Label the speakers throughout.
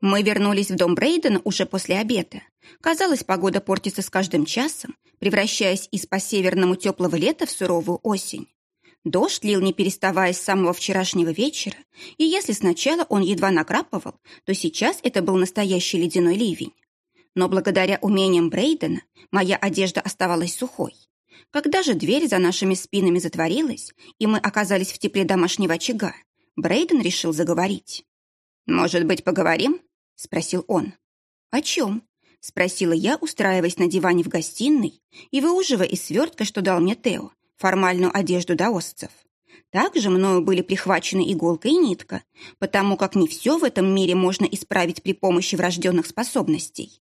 Speaker 1: Мы вернулись в дом Брейдена уже после обеда. Казалось, погода портится с каждым часом, превращаясь из по-северному теплого лета в суровую осень. Дождь лил не переставая с самого вчерашнего вечера, и если сначала он едва накрапывал, то сейчас это был настоящий ледяной ливень. Но благодаря умениям Брейдена моя одежда оставалась сухой. Когда же дверь за нашими спинами затворилась, и мы оказались в тепле домашнего очага, Брейден решил заговорить. «Может быть, поговорим?» — спросил он. «О чем?» — спросила я, устраиваясь на диване в гостиной и выуживая из свертка, что дал мне Тео, формальную одежду даосцев. Также мною были прихвачены иголка и нитка, потому как не все в этом мире можно исправить при помощи врожденных способностей.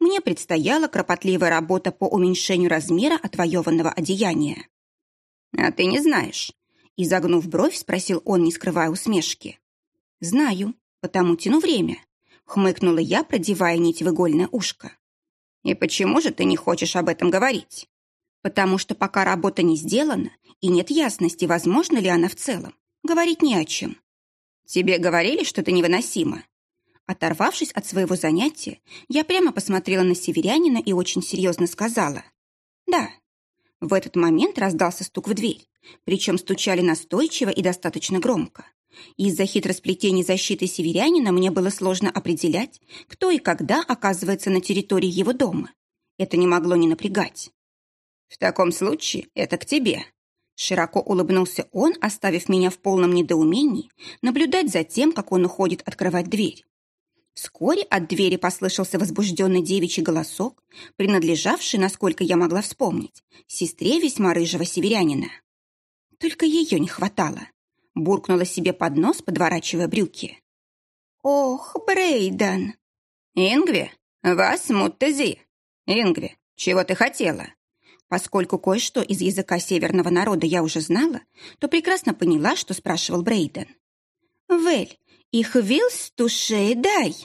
Speaker 1: Мне предстояла кропотливая работа по уменьшению размера отвоеванного одеяния. «А ты не знаешь?» Изогнув бровь, спросил он, не скрывая усмешки. «Знаю, потому тяну время», — хмыкнула я, продевая нить в игольное ушко. «И почему же ты не хочешь об этом говорить?» потому что пока работа не сделана и нет ясности, возможно ли она в целом, говорить не о чем. Тебе говорили, что ты невыносима? Оторвавшись от своего занятия, я прямо посмотрела на северянина и очень серьезно сказала «Да». В этот момент раздался стук в дверь, причем стучали настойчиво и достаточно громко. Из-за хитросплетений защиты северянина мне было сложно определять, кто и когда оказывается на территории его дома. Это не могло не напрягать. «В таком случае это к тебе». Широко улыбнулся он, оставив меня в полном недоумении, наблюдать за тем, как он уходит открывать дверь. Вскоре от двери послышался возбужденный девичий голосок, принадлежавший, насколько я могла вспомнить, сестре весьма рыжего северянина. Только ее не хватало. Буркнула себе под нос, подворачивая брюки. «Ох, Брейден!» «Ингви, вас муттези!» «Ингви, чего ты хотела?» Поскольку кое-что из языка северного народа я уже знала, то прекрасно поняла, что спрашивал Брейден. «Вель, их вилс туше дай!»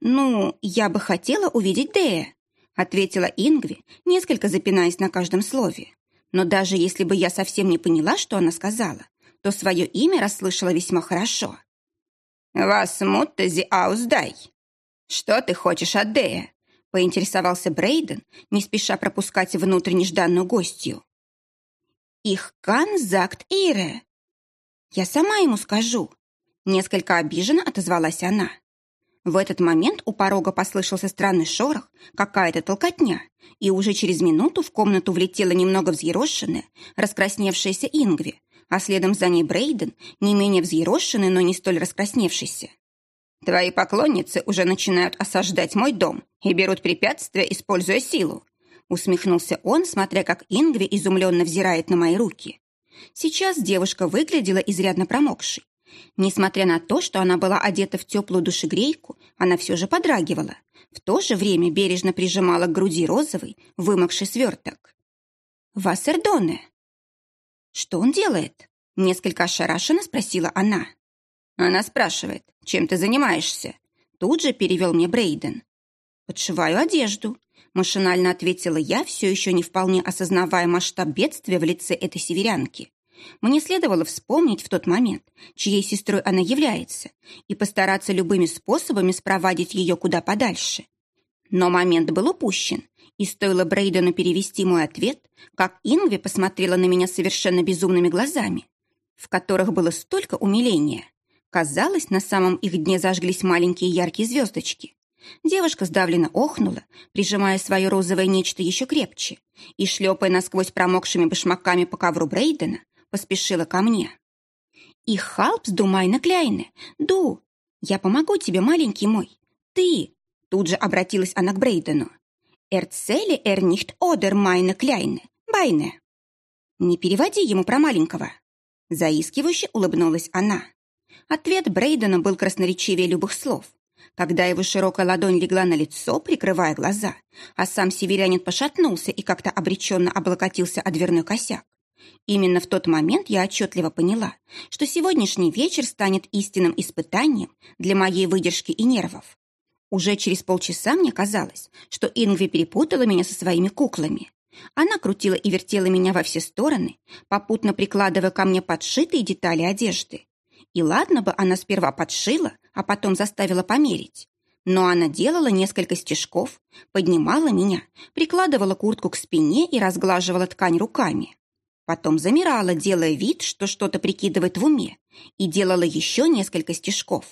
Speaker 1: «Ну, я бы хотела увидеть Дея», — ответила Ингви, несколько запинаясь на каждом слове. Но даже если бы я совсем не поняла, что она сказала, то свое имя расслышала весьма хорошо. «Вас муттези ауздай!» «Что ты хочешь от Дея?» поинтересовался Брейден, не спеша пропускать внутрь нежданную гостью. «Их кан закт ире!» «Я сама ему скажу!» Несколько обиженно отозвалась она. В этот момент у порога послышался странный шорох, какая-то толкотня, и уже через минуту в комнату влетела немного взъерошенная, раскрасневшаяся Ингви, а следом за ней Брейден, не менее взъерошенный, но не столь раскрасневшийся. Твои поклонницы уже начинают осаждать мой дом и берут препятствия, используя силу. Усмехнулся он, смотря как Ингви изумленно взирает на мои руки. Сейчас девушка выглядела изрядно промокшей. Несмотря на то, что она была одета в теплую душегрейку, она все же подрагивала. В то же время бережно прижимала к груди розовый, вымокший сверток. «Вассердоне!» «Что он делает?» Несколько ошарашенно спросила она. Она спрашивает, чем ты занимаешься? Тут же перевел мне Брейден. Подшиваю одежду. Машинально ответила я, все еще не вполне осознавая масштаб бедствия в лице этой северянки. Мне следовало вспомнить в тот момент, чьей сестрой она является, и постараться любыми способами спровадить ее куда подальше. Но момент был упущен, и стоило Брейдену перевести мой ответ, как Ингви посмотрела на меня совершенно безумными глазами, в которых было столько умиления. Казалось, на самом их дне зажглись маленькие яркие звездочки. Девушка сдавленно охнула, прижимая свое розовое нечто еще крепче, и, шлепая насквозь промокшими башмаками по ковру Брейдена, поспешила ко мне. «И халпс ду майна кляйне, ду! Я помогу тебе, маленький мой! Ты!» Тут же обратилась она к Брейдену. «Эрцели эрнихт одер майна кляйне, байне!» «Не переводи ему про маленького!» Заискивающе улыбнулась она. Ответ Брейдена был красноречивее любых слов. Когда его широкая ладонь легла на лицо, прикрывая глаза, а сам северянин пошатнулся и как-то обреченно облокотился о дверной косяк. Именно в тот момент я отчетливо поняла, что сегодняшний вечер станет истинным испытанием для моей выдержки и нервов. Уже через полчаса мне казалось, что Ингви перепутала меня со своими куклами. Она крутила и вертела меня во все стороны, попутно прикладывая ко мне подшитые детали одежды. И ладно бы она сперва подшила, а потом заставила померить. но она делала несколько стежков, поднимала меня, прикладывала куртку к спине и разглаживала ткань руками. Потом замирала, делая вид, что что-то прикидывает в уме, и делала еще несколько стежков.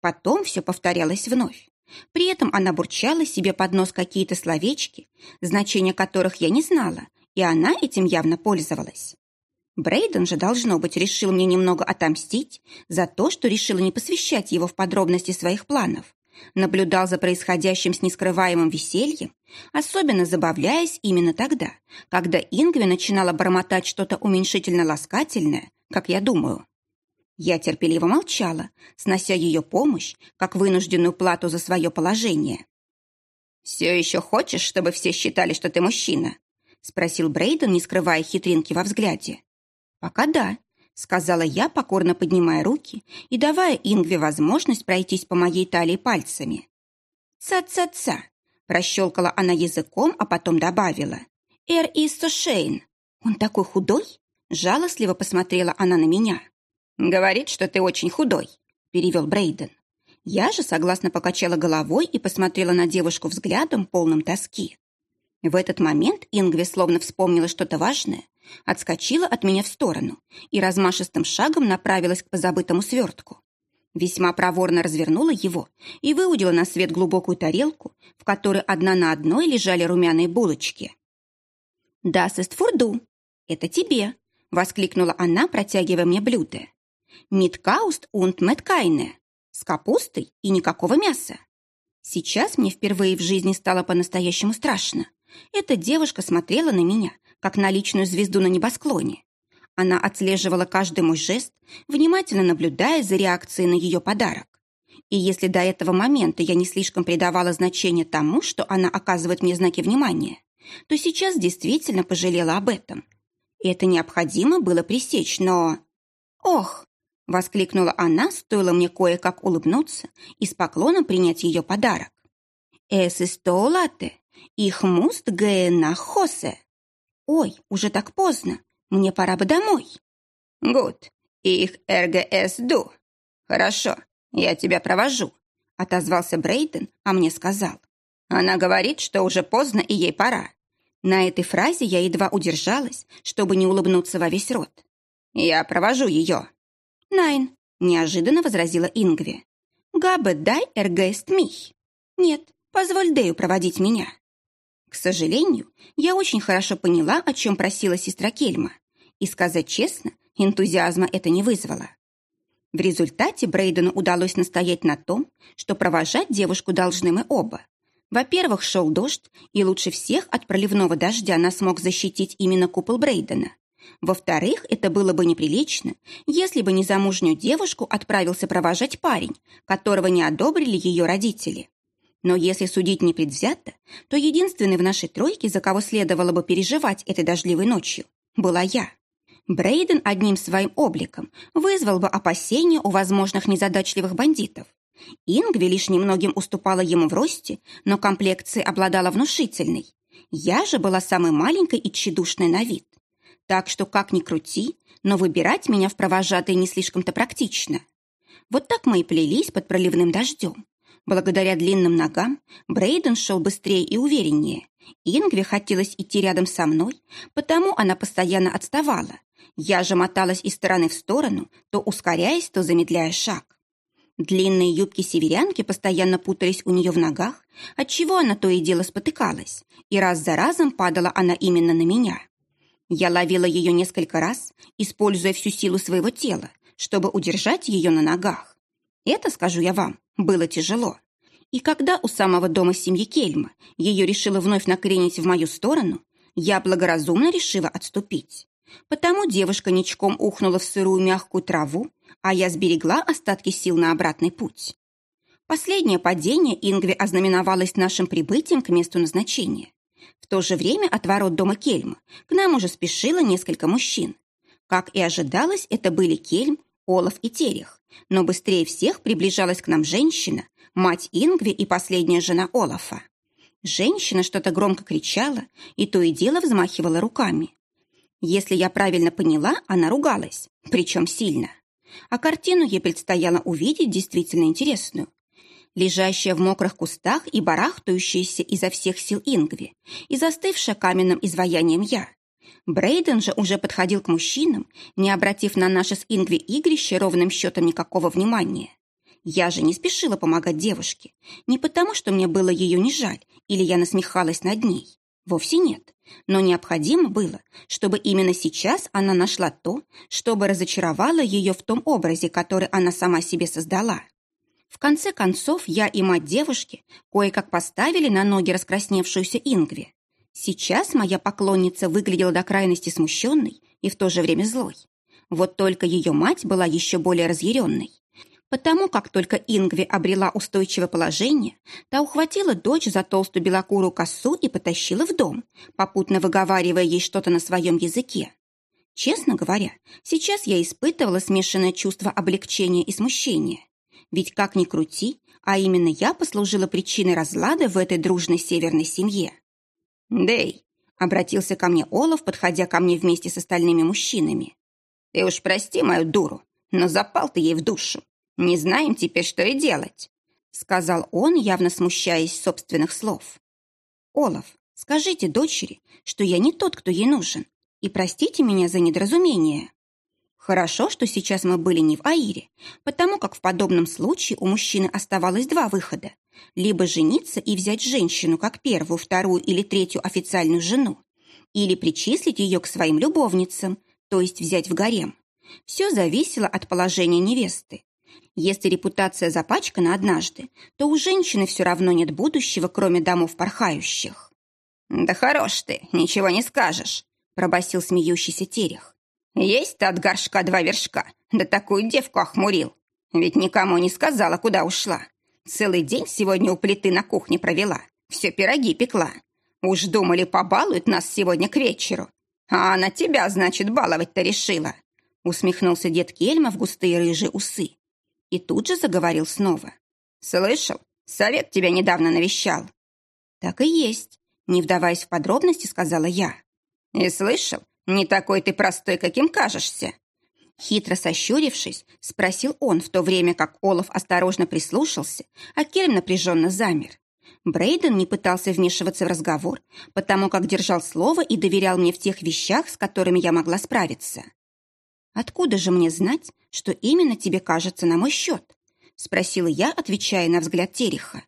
Speaker 1: Потом все повторялось вновь. При этом она бурчала себе под нос какие-то словечки, значения которых я не знала, и она этим явно пользовалась. Брейден же, должно быть, решил мне немного отомстить за то, что решила не посвящать его в подробности своих планов. Наблюдал за происходящим с нескрываемым весельем, особенно забавляясь именно тогда, когда Ингви начинала бормотать что-то уменьшительно-ласкательное, как я думаю. Я терпеливо молчала, снося ее помощь, как вынужденную плату за свое положение. «Все еще хочешь, чтобы все считали, что ты мужчина?» — спросил Брейден, не скрывая хитринки во взгляде. «Пока да», — сказала я, покорно поднимая руки и давая Ингве возможность пройтись по моей талии пальцами. «Ца-ца-ца», — прощелкала она языком, а потом добавила. «Эр Иссушейн. Он такой худой?» Жалостливо посмотрела она на меня. «Говорит, что ты очень худой», — перевел Брейден. Я же согласно покачала головой и посмотрела на девушку взглядом, полным тоски. В этот момент Ингви словно вспомнила что-то важное, отскочила от меня в сторону и размашистым шагом направилась к позабытому свертку. Весьма проворно развернула его и выудила на свет глубокую тарелку, в которой одна на одной лежали румяные булочки. «Das ist фурду!» «Это тебе!» — воскликнула она, протягивая мне блюдо. Миткауст und меткайне. С капустой и никакого мяса. Сейчас мне впервые в жизни стало по-настоящему страшно. Эта девушка смотрела на меня, как на личную звезду на небосклоне. Она отслеживала каждый мой жест, внимательно наблюдая за реакцией на ее подарок. И если до этого момента я не слишком придавала значение тому, что она оказывает мне знаки внимания, то сейчас действительно пожалела об этом. Это необходимо было пресечь, но... Ох, Воскликнула она, стоило мне кое-как улыбнуться и с поклоном принять ее подарок. «Эс истолате, их муст гэна хосе». «Ой, уже так поздно, мне пора бы домой». «Гуд, их РГС ду». «Хорошо, я тебя провожу», — отозвался Брейден, а мне сказал. «Она говорит, что уже поздно и ей пора». На этой фразе я едва удержалась, чтобы не улыбнуться во весь рот. «Я провожу ее». «Найн», — неожиданно возразила Ингви. «Габе дай эргейст мих». «Нет, позволь Дэю проводить меня». К сожалению, я очень хорошо поняла, о чем просила сестра Кельма. И, сказать честно, энтузиазма это не вызвало. В результате Брейдену удалось настоять на том, что провожать девушку должны мы оба. Во-первых, шел дождь, и лучше всех от проливного дождя нас мог защитить именно купол Брейдена. Во-вторых, это было бы неприлично, если бы незамужнюю девушку отправился провожать парень, которого не одобрили ее родители. Но если судить непредвзято, то единственной в нашей тройке, за кого следовало бы переживать этой дождливой ночью, была я. Брейден одним своим обликом вызвал бы опасения у возможных незадачливых бандитов. Ингви лишь немногим уступала ему в росте, но комплекцией обладала внушительной. Я же была самой маленькой и тщедушной на вид. Так что, как ни крути, но выбирать меня в провожатые не слишком-то практично. Вот так мы и плелись под проливным дождем. Благодаря длинным ногам Брейден шел быстрее и увереннее. Ингве хотелось идти рядом со мной, потому она постоянно отставала. Я же моталась из стороны в сторону, то ускоряясь, то замедляя шаг. Длинные юбки северянки постоянно путались у нее в ногах, отчего она то и дело спотыкалась, и раз за разом падала она именно на меня. Я ловила ее несколько раз, используя всю силу своего тела, чтобы удержать ее на ногах. Это, скажу я вам, было тяжело. И когда у самого дома семьи Кельма ее решила вновь накренить в мою сторону, я благоразумно решила отступить. Потому девушка ничком ухнула в сырую мягкую траву, а я сберегла остатки сил на обратный путь. Последнее падение Ингви ознаменовалось нашим прибытием к месту назначения. В то же время от ворот дома Кельма к нам уже спешило несколько мужчин. Как и ожидалось, это были Кельм, Олаф и Терех, но быстрее всех приближалась к нам женщина, мать Ингви и последняя жена Олафа. Женщина что-то громко кричала и то и дело взмахивала руками. Если я правильно поняла, она ругалась, причем сильно. А картину ей предстояло увидеть действительно интересную. Лежащая в мокрых кустах и барахтающаяся изо всех сил Ингви и застывшая каменным изваянием я. Брейден же уже подходил к мужчинам, не обратив на наше с Ингви игрище ровным счетом никакого внимания. Я же не спешила помогать девушке. Не потому, что мне было ее не жаль, или я насмехалась над ней. Вовсе нет. Но необходимо было, чтобы именно сейчас она нашла то, чтобы разочаровало ее в том образе, который она сама себе создала. В конце концов, я и мать девушки кое-как поставили на ноги раскрасневшуюся Ингви. Сейчас моя поклонница выглядела до крайности смущенной и в то же время злой. Вот только ее мать была еще более разъяренной. Потому как только Ингви обрела устойчивое положение, та ухватила дочь за толстую белокурую косу и потащила в дом, попутно выговаривая ей что-то на своем языке. Честно говоря, сейчас я испытывала смешанное чувство облегчения и смущения. Ведь как ни крути, а именно я послужила причиной разлада в этой дружной северной семье. «Дэй», — обратился ко мне Олаф, подходя ко мне вместе с остальными мужчинами. «Ты уж прости мою дуру, но запал ты ей в душу. Не знаем теперь, что и делать», — сказал он, явно смущаясь собственных слов. «Олаф, скажите дочери, что я не тот, кто ей нужен, и простите меня за недоразумение». Хорошо, что сейчас мы были не в Аире, потому как в подобном случае у мужчины оставалось два выхода. Либо жениться и взять женщину как первую, вторую или третью официальную жену, или причислить ее к своим любовницам, то есть взять в гарем. Все зависело от положения невесты. Если репутация запачкана однажды, то у женщины все равно нет будущего, кроме домов порхающих. «Да хорош ты, ничего не скажешь», — пробасил смеющийся Терех. «Есть-то от горшка два вершка, да такую девку охмурил. Ведь никому не сказала, куда ушла. Целый день сегодня у плиты на кухне провела, все пироги пекла. Уж думали, побалуют нас сегодня к вечеру. А она тебя, значит, баловать-то решила». Усмехнулся дед Кельма в густые рыжие усы и тут же заговорил снова. «Слышал? Совет тебя недавно навещал». «Так и есть», — не вдаваясь в подробности, сказала я. «И слышал? Не такой ты простой, каким кажешься». Хитро сощурившись, спросил он, в то время как Олаф осторожно прислушался, а Кельм напряженно замер. Брейден не пытался вмешиваться в разговор, потому как держал слово и доверял мне в тех вещах, с которыми я могла справиться. «Откуда же мне знать, что именно тебе кажется на мой счет?» — спросила я, отвечая на взгляд Тереха.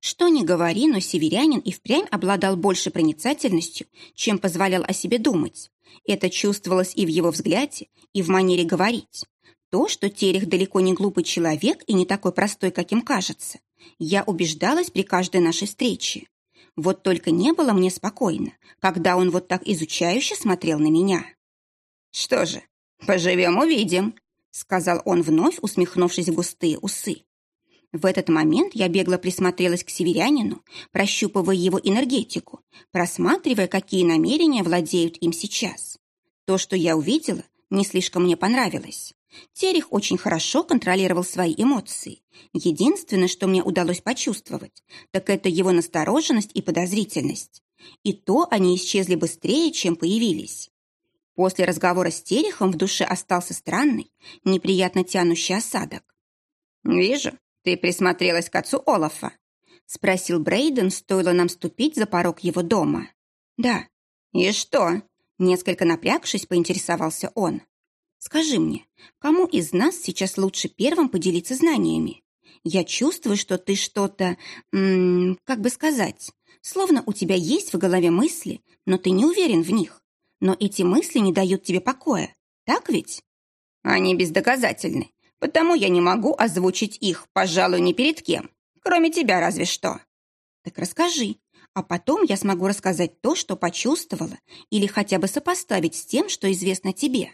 Speaker 1: Что ни говори, но северянин и впрямь обладал больше проницательностью, чем позволял о себе думать. Это чувствовалось и в его взгляде, и в манере говорить. То, что Терех далеко не глупый человек и не такой простой, каким кажется, я убеждалась при каждой нашей встрече. Вот только не было мне спокойно, когда он вот так изучающе смотрел на меня. «Что же, «Поживем, увидим», — сказал он вновь, усмехнувшись в густые усы. В этот момент я бегло присмотрелась к северянину, прощупывая его энергетику, просматривая, какие намерения владеют им сейчас. То, что я увидела, не слишком мне понравилось. Терех очень хорошо контролировал свои эмоции. Единственное, что мне удалось почувствовать, так это его настороженность и подозрительность. И то они исчезли быстрее, чем появились. После разговора с Терехом в душе остался странный, неприятно тянущий осадок. «Вижу, ты присмотрелась к отцу Олафа», — спросил Брейден, стоило нам ступить за порог его дома. «Да». «И что?» — несколько напрягшись, поинтересовался он. «Скажи мне, кому из нас сейчас лучше первым поделиться знаниями? Я чувствую, что ты что-то, как бы сказать, словно у тебя есть в голове мысли, но ты не уверен в них но эти мысли не дают тебе покоя, так ведь? Они бездоказательны, потому я не могу озвучить их, пожалуй, ни перед кем, кроме тебя разве что. Так расскажи, а потом я смогу рассказать то, что почувствовала, или хотя бы сопоставить с тем, что известно тебе.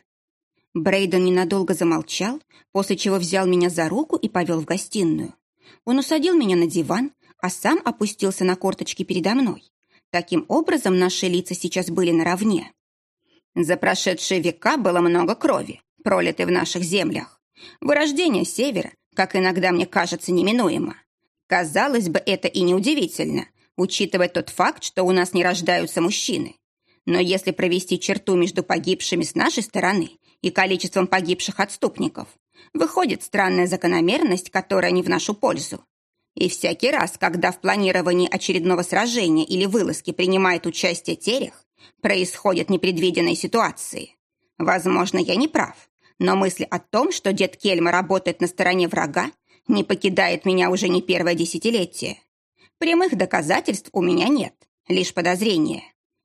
Speaker 1: Брейден ненадолго замолчал, после чего взял меня за руку и повел в гостиную. Он усадил меня на диван, а сам опустился на корточки передо мной. Таким образом, наши лица сейчас были наравне. За прошедшие века было много крови, пролитой в наших землях. Вырождение Севера, как иногда мне кажется, неминуемо. Казалось бы, это и неудивительно, учитывая тот факт, что у нас не рождаются мужчины. Но если провести черту между погибшими с нашей стороны и количеством погибших отступников, выходит странная закономерность, которая не в нашу пользу. И всякий раз, когда в планировании очередного сражения или вылазки принимает участие Терех, происходят непредвиденные ситуации. Возможно, я не прав, но мысль о том, что дед Кельма работает на стороне врага, не покидает меня уже не первое десятилетие. Прямых доказательств у меня нет, лишь подозрения.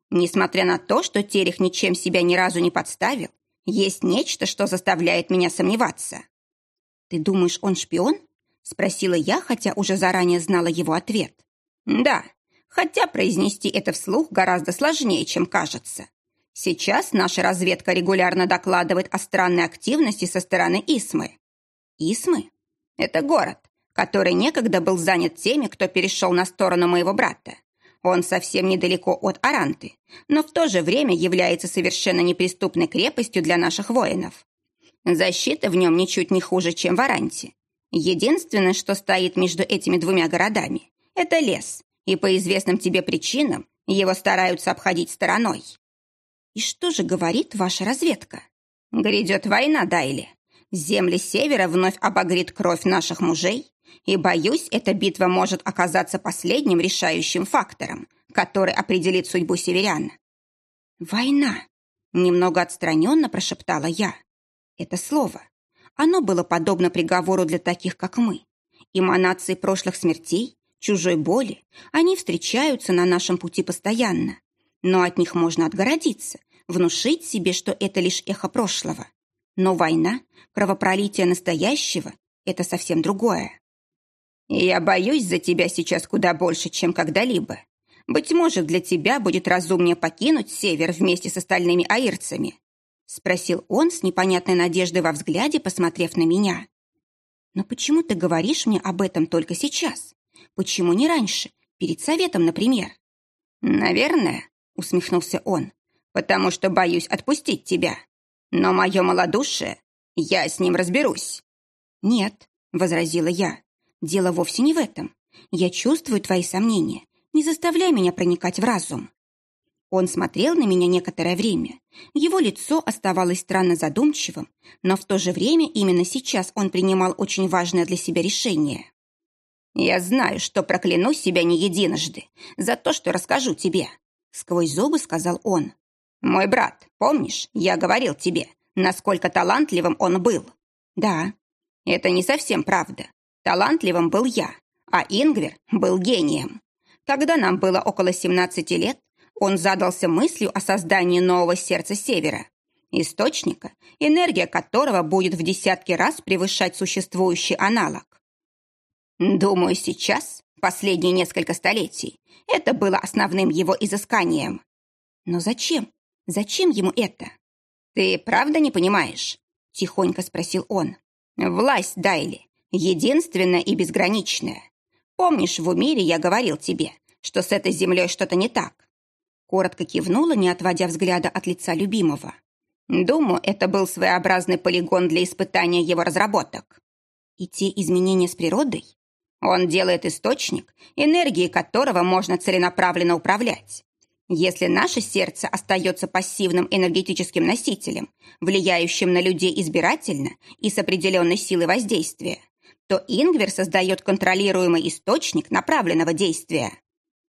Speaker 1: Несмотря на то, что Терех ничем себя ни разу не подставил, есть нечто, что заставляет меня сомневаться. «Ты думаешь, он шпион?» — спросила я, хотя уже заранее знала его ответ. «Да, хотя произнести это вслух гораздо сложнее, чем кажется. Сейчас наша разведка регулярно докладывает о странной активности со стороны Исмы. Исмы? Это город, который некогда был занят теми, кто перешел на сторону моего брата. Он совсем недалеко от Аранты, но в то же время является совершенно неприступной крепостью для наших воинов. Защита в нем ничуть не хуже, чем в Аранте. Единственное, что стоит между этими двумя городами, это лес, и по известным тебе причинам его стараются обходить стороной. И что же говорит ваша разведка? Грядет война, Дайли. Земли севера вновь обогрит кровь наших мужей, и, боюсь, эта битва может оказаться последним решающим фактором, который определит судьбу северян. «Война!» — немного отстраненно прошептала я. Это слово. Оно было подобно приговору для таких, как мы. Эманации прошлых смертей, чужой боли, они встречаются на нашем пути постоянно. Но от них можно отгородиться, внушить себе, что это лишь эхо прошлого. Но война, кровопролитие настоящего – это совсем другое. Я боюсь за тебя сейчас куда больше, чем когда-либо. Быть может, для тебя будет разумнее покинуть север вместе с остальными аирцами. Спросил он с непонятной надеждой во взгляде, посмотрев на меня. Но почему ты говоришь мне об этом только сейчас? Почему не раньше, перед советом, например? Наверное, усмехнулся он, потому что боюсь отпустить тебя. Но мое малодушие, я с ним разберусь. Нет, возразила я, дело вовсе не в этом. Я чувствую твои сомнения. Не заставляй меня проникать в разум. Он смотрел на меня некоторое время. Его лицо оставалось странно задумчивым, но в то же время именно сейчас он принимал очень важное для себя решение. «Я знаю, что прокляну себя не единожды за то, что расскажу тебе», — сквозь зубы сказал он. «Мой брат, помнишь, я говорил тебе, насколько талантливым он был?» «Да». «Это не совсем правда. Талантливым был я, а Ингвер был гением. Когда нам было около 17 лет, он задался мыслью о создании нового сердца Севера, источника, энергия которого будет в десятки раз превышать существующий аналог. Думаю, сейчас, последние несколько столетий, это было основным его изысканием. Но зачем? Зачем ему это? Ты правда не понимаешь? Тихонько спросил он. Власть Дайли, единственная и безграничная. Помнишь, в Умире я говорил тебе, что с этой землей что-то не так? Коротко кивнула, не отводя взгляда от лица любимого. Думаю, это был своеобразный полигон для испытания его разработок. И те изменения с природой? Он делает источник, энергией которого можно целенаправленно управлять. Если наше сердце остается пассивным энергетическим носителем, влияющим на людей избирательно и с определенной силой воздействия, то Ингвер создает контролируемый источник направленного действия.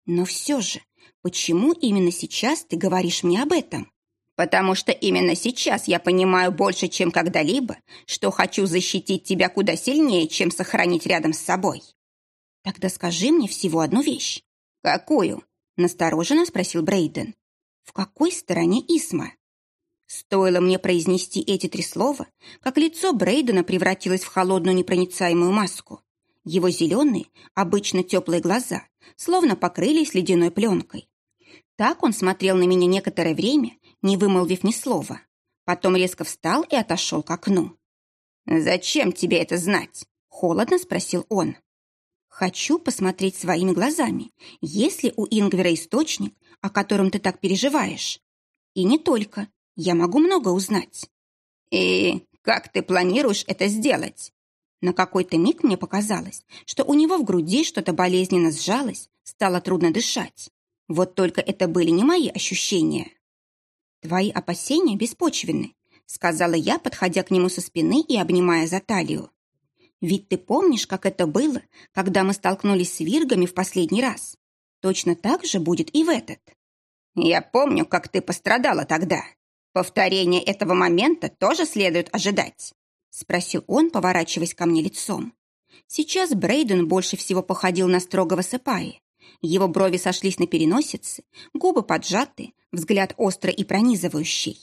Speaker 1: Но все же Почему именно сейчас ты говоришь мне об этом? Потому что именно сейчас я понимаю больше, чем когда-либо, что хочу защитить тебя куда сильнее, чем сохранить рядом с собой. Тогда скажи мне всего одну вещь. Какую? Настороженно спросил Брейден. В какой стороне Исма? Стоило мне произнести эти три слова, как лицо Брейдена превратилось в холодную непроницаемую маску. Его зеленые, обычно теплые глаза, словно покрылись ледяной пленкой. Так он смотрел на меня некоторое время, не вымолвив ни слова. Потом резко встал и отошел к окну. «Зачем тебе это знать?» — холодно спросил он. «Хочу посмотреть своими глазами, есть ли у Ингвера источник, о котором ты так переживаешь. И не только. Я могу много узнать». «И как ты планируешь это сделать?» На какой-то миг мне показалось, что у него в груди что-то болезненно сжалось, стало трудно дышать. Вот только это были не мои ощущения. «Твои опасения беспочвенны», — сказала я, подходя к нему со спины и обнимая за талию. Ведь ты помнишь, как это было, когда мы столкнулись с виргами в последний раз? Точно так же будет и в этот.
Speaker 2: Я помню, как ты пострадала тогда. Повторение этого момента тоже следует ожидать.
Speaker 1: Спросил он, поворачиваясь ко мне лицом. Сейчас Брейден больше всего походил на строгого сыпаи. Его брови сошлись на переносице, губы поджаты, взгляд острый и пронизывающий.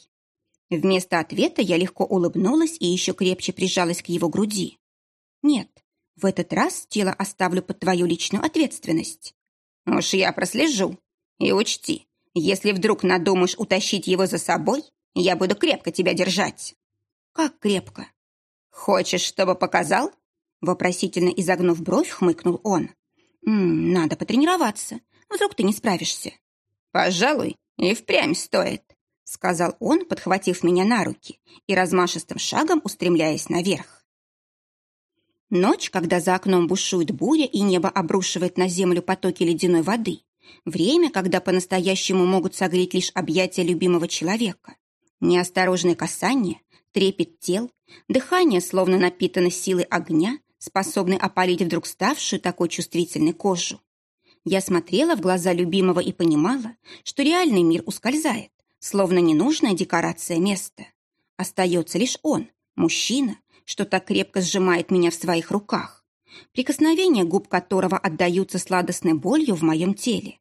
Speaker 1: Вместо ответа я легко улыбнулась и еще крепче прижалась к его груди. Нет, в этот раз тело оставлю под твою личную ответственность.
Speaker 2: Уж я прослежу. И учти, если вдруг надумаешь утащить его за собой, я буду крепко тебя держать.
Speaker 1: Как крепко?
Speaker 2: Хочешь, чтобы показал?
Speaker 1: Вопросительно изогнув бровь, хмыкнул он. «М -м, «Надо потренироваться. Вдруг ты не справишься».
Speaker 2: «Пожалуй, и впрямь стоит», — сказал он, подхватив меня на руки и размашистым шагом устремляясь наверх.
Speaker 1: Ночь, когда за окном бушует буря и небо обрушивает на землю потоки ледяной воды. Время, когда по-настоящему могут согреть лишь объятия любимого человека. Неосторожное касание, трепет тел, дыхание, словно напитано силой огня, способный опалить вдруг ставшую такой чувствительной кожу. Я смотрела в глаза любимого и понимала, что реальный мир ускользает, словно ненужная декорация места. Остается лишь он, мужчина, что так крепко сжимает меня в своих руках, прикосновения губ которого отдаются сладостной болью в моем теле.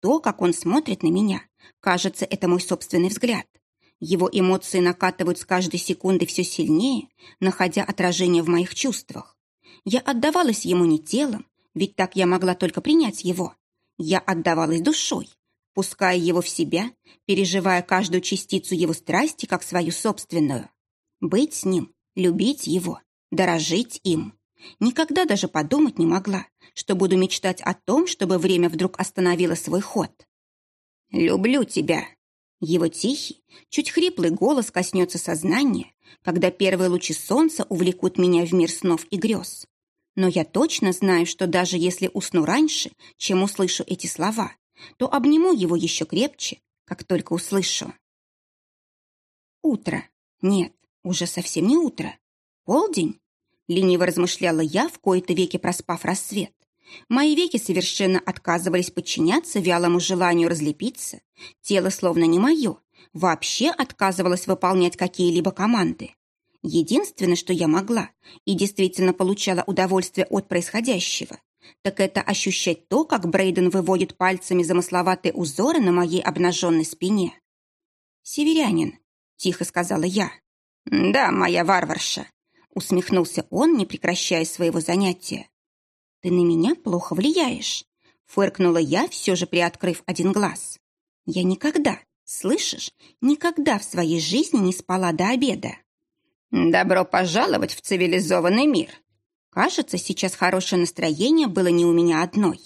Speaker 1: То, как он смотрит на меня, кажется, это мой собственный взгляд. Его эмоции накатывают с каждой секундой все сильнее, находя отражение в моих чувствах. Я отдавалась ему не телом, ведь так я могла только принять его. Я отдавалась душой, пуская его в себя, переживая каждую частицу его страсти как свою собственную. Быть с ним любить его, дорожить им. Никогда даже подумать не могла, что буду мечтать о том, чтобы время вдруг остановило свой ход.
Speaker 2: «Люблю тебя!»
Speaker 1: Его тихий, чуть хриплый голос коснется сознания, когда первые лучи солнца увлекут меня в мир снов и грез. Но я точно знаю, что даже если усну раньше, чем услышу эти слова, то обниму его еще крепче, как только услышу. Утро. Нет, уже совсем не утро. Полдень? Лениво размышляла я, в кои-то веки проспав рассвет. Мои веки совершенно отказывались подчиняться вялому желанию разлепиться. Тело словно не мое, вообще отказывалось выполнять какие-либо команды. Единственное, что я могла и действительно получала удовольствие от происходящего, так это ощущать то, как Брейден выводит пальцами замысловатые узоры на моей обнаженной спине. «Северянин», — тихо сказала я.
Speaker 2: «Да, моя варварша», —
Speaker 1: усмехнулся он, не прекращая своего занятия. «Ты на меня плохо влияешь», — фыркнула я, все же приоткрыв один глаз. «Я никогда, слышишь, никогда в своей жизни не спала до обеда».
Speaker 2: «Добро пожаловать в цивилизованный мир!»
Speaker 1: Кажется, сейчас хорошее настроение было не у меня одной.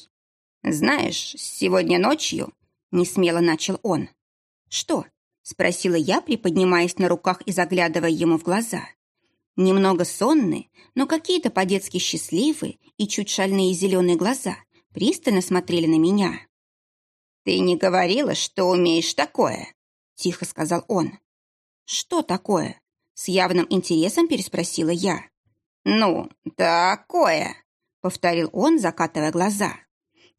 Speaker 2: «Знаешь, сегодня ночью...» — несмело начал он.
Speaker 1: «Что?» Спросила я, приподнимаясь на руках и заглядывая ему в глаза. Немного сонные, но какие-то по-детски счастливые и чуть шальные зеленые глаза пристально смотрели на меня.
Speaker 2: «Ты не говорила, что умеешь такое?» — тихо сказал он.
Speaker 1: «Что такое?» — с явным интересом переспросила я.
Speaker 2: «Ну, такое», — повторил он, закатывая глаза.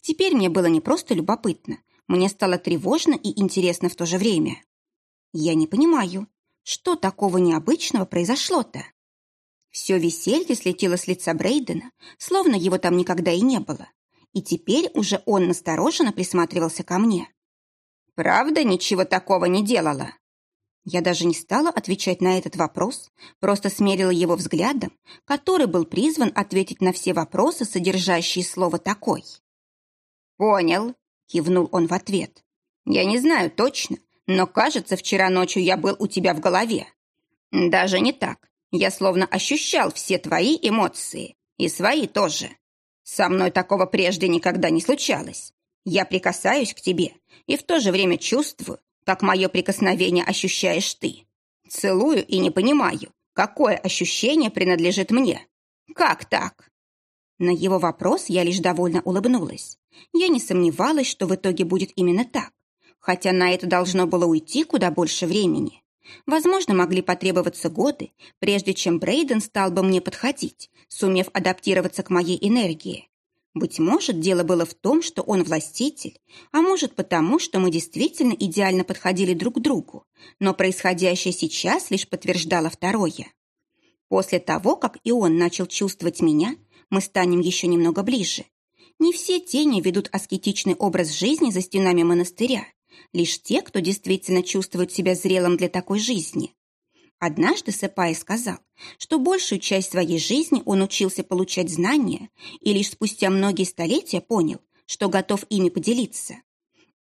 Speaker 1: Теперь мне было не просто любопытно, мне стало тревожно и интересно в то же время. Я не понимаю, что такого необычного произошло-то? Все веселье слетело с лица Брейдена, словно его там никогда и не было. И теперь уже он настороженно присматривался ко мне.
Speaker 2: «Правда ничего такого не делала?»
Speaker 1: Я даже не стала отвечать на этот вопрос, просто смерила его взглядом, который был призван ответить на все вопросы, содержащие слово «такой».
Speaker 2: «Понял», — кивнул он в ответ. «Я не знаю точно, но, кажется, вчера ночью я был у тебя в голове. Даже не так. Я словно ощущал все твои эмоции. И свои тоже. Со мной такого прежде никогда не случалось. Я прикасаюсь к тебе и в то же время чувствую, как мое прикосновение ощущаешь ты. Целую и не понимаю, какое ощущение принадлежит мне. Как так?
Speaker 1: На его вопрос я лишь довольно улыбнулась. Я не сомневалась, что в итоге будет именно так хотя на это должно было уйти куда больше времени. Возможно, могли потребоваться годы, прежде чем Брейден стал бы мне подходить, сумев адаптироваться к моей энергии. Быть может, дело было в том, что он властитель, а может потому, что мы действительно идеально подходили друг к другу, но происходящее сейчас лишь подтверждало второе. После того, как и он начал чувствовать меня, мы станем еще немного ближе. Не все тени ведут аскетичный образ жизни за стенами монастыря, лишь те, кто действительно чувствует себя зрелым для такой жизни. Однажды Сэпай сказал, что большую часть своей жизни он учился получать знания и лишь спустя многие столетия понял, что готов ими поделиться.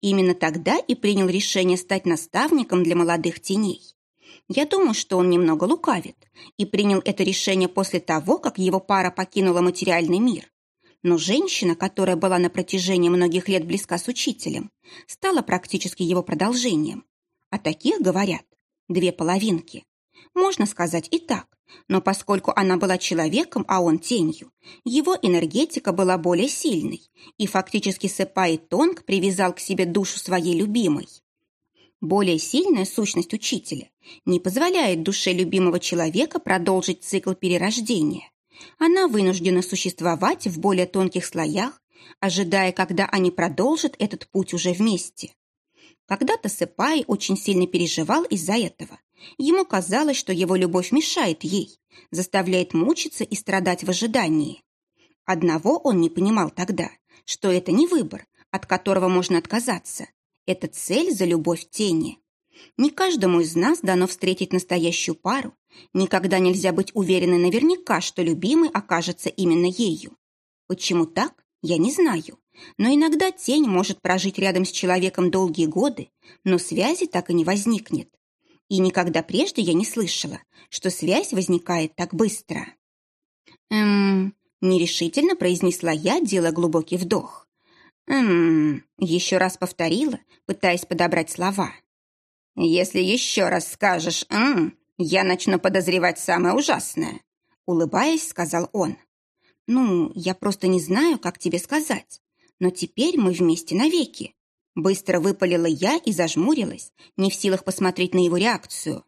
Speaker 1: Именно тогда и принял решение стать наставником для молодых теней. Я думаю, что он немного лукавит и принял это решение после того, как его пара покинула материальный мир. Но женщина, которая была на протяжении многих лет близка с учителем, стала практически его продолжением. О таких говорят две половинки. Можно сказать и так, но поскольку она была человеком, а он тенью, его энергетика была более сильной, и фактически Сэпай Тонг привязал к себе душу своей любимой. Более сильная сущность учителя не позволяет душе любимого человека продолжить цикл перерождения. Она вынуждена существовать в более тонких слоях, ожидая, когда они продолжат этот путь уже вместе. Когда-то Сэпай очень сильно переживал из-за этого. Ему казалось, что его любовь мешает ей, заставляет мучиться и страдать в ожидании. Одного он не понимал тогда, что это не выбор, от которого можно отказаться. Это цель за любовь тени. Не каждому из нас дано встретить настоящую пару. Никогда нельзя быть уверенной наверняка, что любимый окажется именно ею. Почему так, я не знаю. Но иногда тень может прожить рядом с человеком долгие годы, но связи так и не возникнет. И никогда прежде я не слышала, что связь возникает так быстро. «Эм...» – нерешительно произнесла я, делая глубокий вдох. «Эм...» – еще раз повторила, пытаясь подобрать слова. «Если еще раз скажешь «эм», я начну подозревать самое ужасное», — улыбаясь, сказал он. «Ну, я просто не знаю, как тебе сказать. Но теперь мы вместе навеки». Быстро выпалила я и зажмурилась, не в силах посмотреть на его реакцию.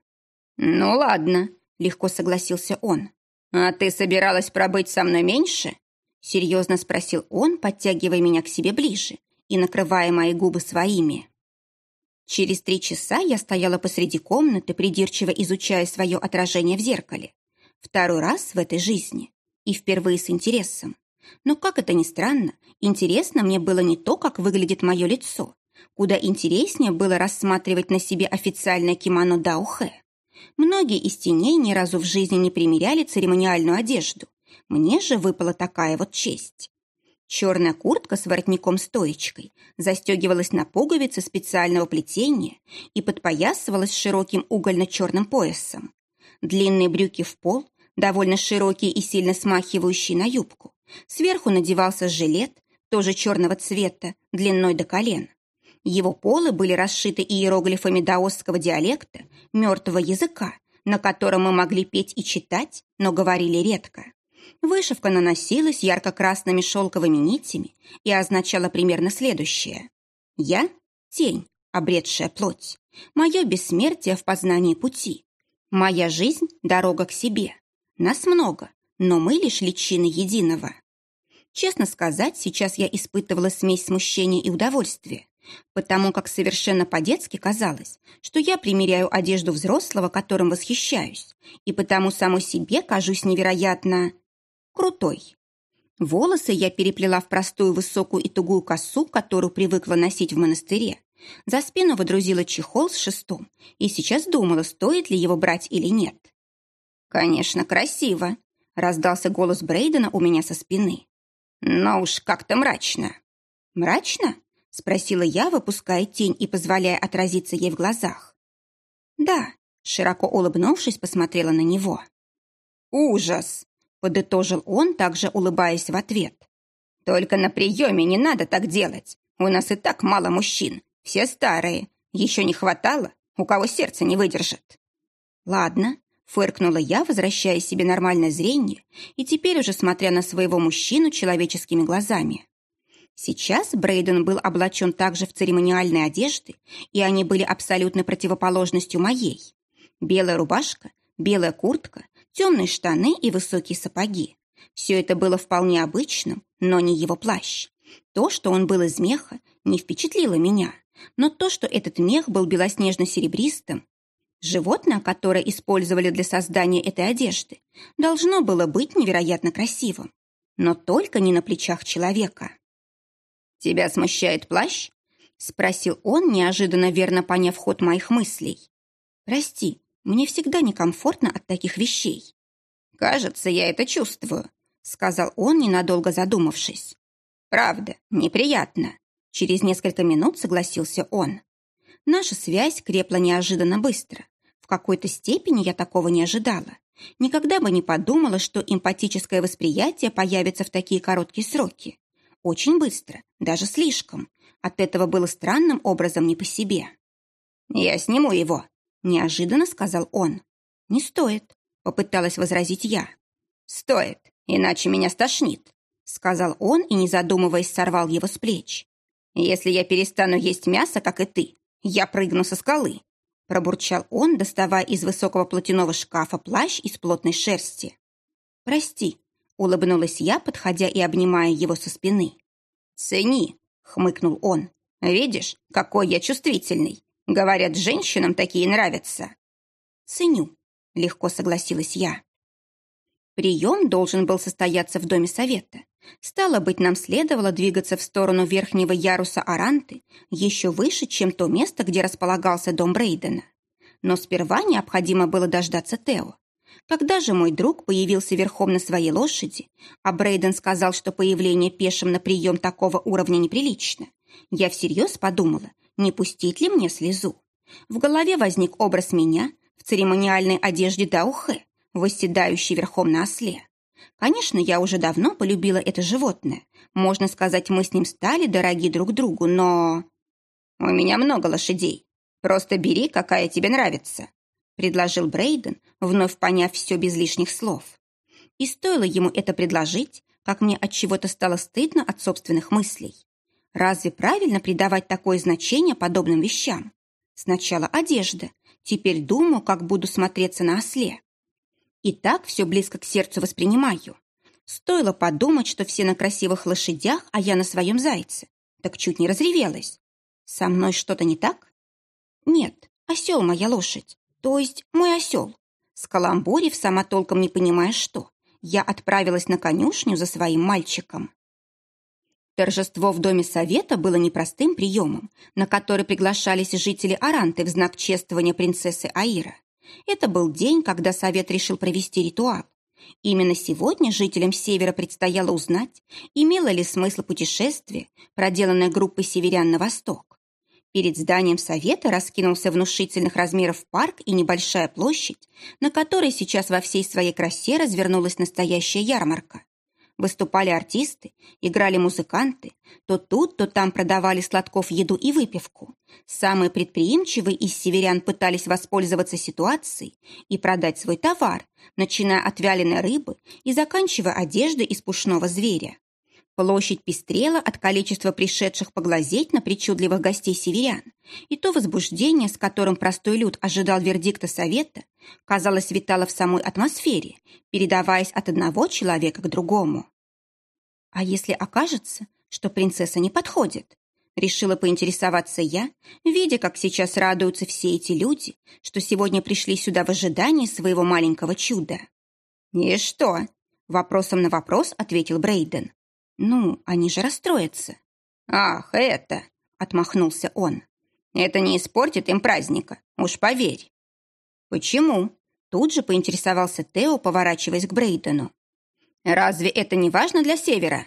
Speaker 1: «Ну ладно», — легко согласился он. «А ты собиралась пробыть со мной меньше?» Серьезно спросил он, подтягивая меня к себе ближе и накрывая мои губы своими. Через три часа я стояла посреди комнаты, придирчиво изучая свое отражение в зеркале. Второй раз в этой жизни. И впервые с интересом. Но, как это ни странно, интересно мне было не то, как выглядит мое лицо. Куда интереснее было рассматривать на себе официальное кимоно Даухэ. Многие из теней ни разу в жизни не примеряли церемониальную одежду. Мне же выпала такая вот честь. Черная куртка с воротником-стоечкой застегивалась на пуговицы специального плетения и подпоясывалась широким угольно-черным поясом. Длинные брюки в пол, довольно широкие и сильно смахивающие на юбку. Сверху надевался жилет, тоже черного цвета, длиной до колен. Его полы были расшиты иероглифами даосского диалекта, мертвого языка, на котором мы могли петь и читать, но говорили редко. Вышивка наносилась ярко-красными шелковыми нитями и означала примерно следующее. «Я — тень, обретшая плоть. Мое бессмертие в познании пути. Моя жизнь — дорога к себе. Нас много, но мы лишь личины единого». Честно сказать, сейчас я испытывала смесь смущения и удовольствия, потому как совершенно по-детски казалось, что я примеряю одежду взрослого, которым восхищаюсь, и потому самой себе кажусь невероятно крутой. Волосы я переплела в простую высокую и тугую косу, которую привыкла носить в монастыре. За спину водрузила чехол с шестом и сейчас думала, стоит ли его брать или нет. «Конечно, красиво», — раздался голос Брейдена у меня со спины. «Но уж как-то мрачно». «Мрачно?» — спросила я, выпуская тень и позволяя отразиться ей в глазах. «Да», — широко улыбнувшись, посмотрела на него. «Ужас!» Подытожил он, также улыбаясь в ответ. «Только на приеме не надо так делать. У нас и так мало мужчин. Все старые. Еще не хватало, у кого сердце не выдержит». «Ладно», — фыркнула я, возвращая себе нормальное зрение и теперь уже смотря на своего мужчину человеческими глазами. Сейчас Брейден был облачен также в церемониальные одежды, и они были абсолютной противоположностью моей. Белая рубашка, белая куртка, темные штаны и высокие сапоги. Все это было вполне обычным, но не его плащ. То, что он был из меха, не впечатлило меня, но то, что этот мех был белоснежно-серебристым, животное, которое использовали для создания этой одежды, должно было быть невероятно красивым, но только не на плечах человека.
Speaker 2: «Тебя смущает плащ?»
Speaker 1: — спросил он, неожиданно верно поняв ход моих мыслей. «Прости, мне всегда некомфортно от таких вещей».
Speaker 2: «Кажется, я это чувствую», — сказал
Speaker 1: он, ненадолго задумавшись.
Speaker 2: «Правда, неприятно».
Speaker 1: Через несколько минут согласился он. Наша связь крепла неожиданно быстро. В какой-то степени я такого не ожидала. Никогда бы не подумала, что эмпатическое восприятие появится в такие короткие сроки. Очень быстро, даже слишком. От этого было странным образом не по себе.
Speaker 2: «Я сниму его», — неожиданно сказал он.
Speaker 1: «Не стоит», — попыталась возразить я.
Speaker 2: «Стоит, иначе меня стошнит», — сказал он и, не задумываясь, сорвал его с плеч. «Если я перестану есть мясо, как и ты, я прыгну со скалы», пробурчал он, доставая из высокого платяного шкафа плащ из плотной шерсти.
Speaker 1: «Прости», — улыбнулась я, подходя и обнимая его со спины.
Speaker 2: «Цени», — хмыкнул он. «Видишь, какой я чувствительный. Говорят, женщинам такие нравятся».
Speaker 1: «Ценю», — легко согласилась я. Прием должен был состояться в доме совета. Стало быть, нам следовало двигаться в сторону верхнего яруса Аранты, еще выше, чем то место, где располагался дом Брейдена. Но сперва необходимо было дождаться Тео. Когда же мой друг появился верхом на своей лошади, а Брейден сказал, что появление пешим на прием такого уровня неприлично, я всерьез подумала, не пустить ли мне слезу. В голове возник образ меня в церемониальной одежде Даухэ, восседающий верхом на осле. Конечно, я уже давно полюбила это животное. Можно сказать, мы с ним стали дороги друг другу, но...
Speaker 2: «У меня много лошадей. Просто бери, какая тебе нравится», — предложил Брейден, вновь поняв все без лишних слов.
Speaker 1: И стоило ему это предложить, как мне от чего-то стало стыдно от собственных мыслей. Разве правильно придавать такое значение подобным вещам? Сначала одежда, теперь думаю, как буду смотреться на осле. И так все близко к сердцу воспринимаю. Стоило подумать, что все на красивых лошадях, а я на своем зайце. Так чуть не разревелась. Со мной что-то не так? Нет, осел моя лошадь. То есть мой осел. Скаламбурив, сама толком не понимая что, я отправилась на конюшню за своим мальчиком. Торжество в Доме Совета было непростым приемом, на который приглашались жители Аранты в знак чествования принцессы Аира. Это был день, когда Совет решил провести ритуал. Именно сегодня жителям Севера предстояло узнать, имело ли смысл путешествие, проделанное группой северян на восток. Перед зданием Совета раскинулся внушительных размеров парк и небольшая площадь, на которой сейчас во всей своей красе развернулась настоящая ярмарка. Выступали артисты, играли музыканты, то тут, то там продавали сладков еду и выпивку. Самые предприимчивые из северян пытались воспользоваться ситуацией и продать свой товар, начиная от вяленой рыбы и заканчивая одеждой из пушного зверя. Площадь пестрела от количества пришедших поглазеть на причудливых гостей северян, и то возбуждение, с которым простой люд ожидал вердикта совета, казалось, витало в самой атмосфере, передаваясь от одного человека к другому. А если окажется, что принцесса не подходит? Решила поинтересоваться я, видя, как сейчас радуются все эти люди, что сегодня пришли сюда в ожидании своего маленького чуда.
Speaker 2: «И что?» – вопросом на вопрос ответил Брейден.
Speaker 1: «Ну, они же расстроятся».
Speaker 2: «Ах, это!» — отмахнулся он. «Это не испортит им праздника, уж поверь».
Speaker 1: «Почему?» — тут же поинтересовался Тео, поворачиваясь к Брейдену.
Speaker 2: «Разве это не важно для Севера?»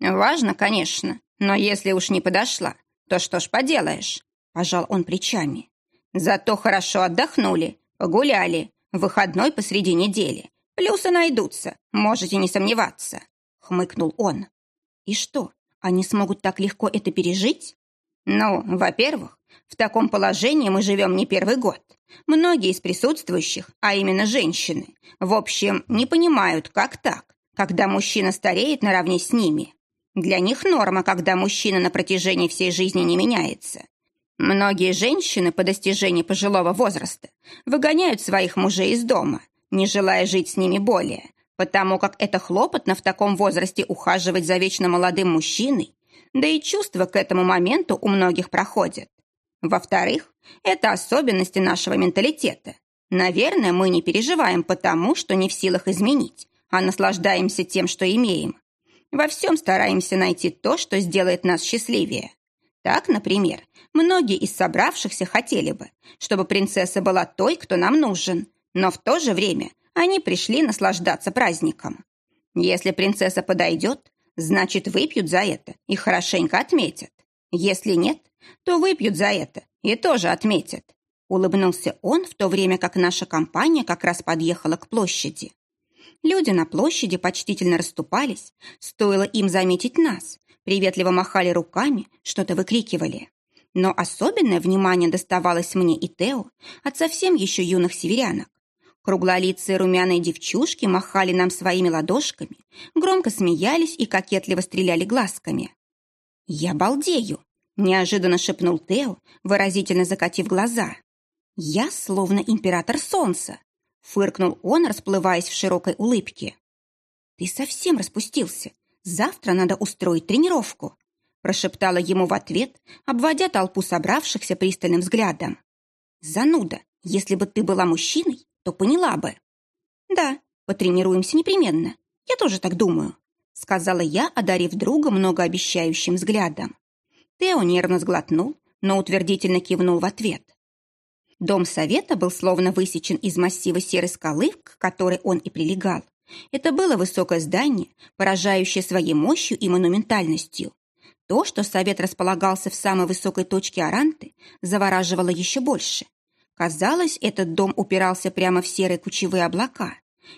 Speaker 2: «Важно, конечно, но если уж не подошла, то что ж поделаешь?» — пожал он плечами. «Зато хорошо отдохнули, погуляли, выходной посреди недели. Плюсы найдутся, можете не сомневаться», — хмыкнул он.
Speaker 1: И что, они смогут так легко это пережить?
Speaker 2: Ну, во-первых, в таком положении мы живем не первый год. Многие из присутствующих, а именно женщины, в общем, не понимают, как так, когда мужчина стареет наравне с ними. Для них норма, когда мужчина на протяжении всей жизни не меняется. Многие женщины по достижении пожилого возраста выгоняют своих мужей из дома, не желая жить с ними более, потому как это хлопотно в таком возрасте ухаживать за вечно молодым мужчиной, да и чувства к этому моменту у многих проходят. Во-вторых, это особенности нашего менталитета. Наверное, мы не переживаем потому, что не в силах изменить, а наслаждаемся тем, что имеем. Во всем стараемся найти то, что сделает нас счастливее. Так, например, многие из собравшихся хотели бы, чтобы принцесса была той, кто нам нужен, но в то же время они пришли наслаждаться праздником. Если принцесса подойдет, значит, выпьют за это и хорошенько отметят. Если нет, то выпьют за это и тоже отметят. Улыбнулся он, в то время как наша компания как раз подъехала к площади. Люди на площади почтительно расступались, стоило им заметить нас, приветливо махали руками, что-то выкрикивали. Но особенное внимание доставалось мне и Тео от совсем еще юных северянок. Круглолицые румяные девчушки махали нам своими ладошками, громко смеялись и кокетливо стреляли глазками. «Я балдею!» – неожиданно шепнул Тео, выразительно закатив глаза. «Я словно император солнца!» – фыркнул он, расплываясь в широкой улыбке. «Ты совсем распустился. Завтра надо устроить тренировку», – прошептала ему в ответ, обводя толпу собравшихся пристальным взглядом. «Зануда, если бы ты была мужчиной, то поняла бы. Да, потренируемся непременно. Я тоже так думаю, сказала я, одарив друга многообещающим взглядом. Тео нервно сглотнул, но утвердительно кивнул в ответ. Дом совета был словно высечен из массива серой скалы, к которой он и прилегал. Это было высокое здание, поражающее своей мощью и монументальностью. То, что совет располагался в самой высокой точке Аранты, завораживало еще больше. Казалось, этот дом упирался прямо в серые кучевые облака.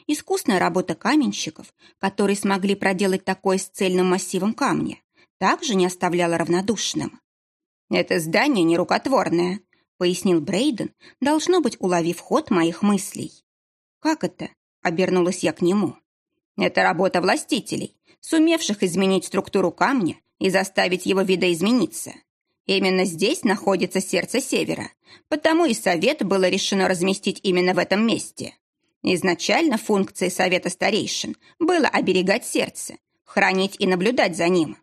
Speaker 2: Искусная работа каменщиков, которые смогли проделать такое с цельным массивом камня, также не оставляла равнодушным. «Это здание нерукотворное», — пояснил Брейден, должно быть, уловив ход моих мыслей. «Как это?» — обернулась я к нему. «Это работа властителей, сумевших изменить структуру камня и заставить его видоизмениться. Именно здесь находится сердце Севера, потому и совет было решено разместить именно в этом месте. Изначально функцией совета старейшин было оберегать сердце, хранить и наблюдать за ним.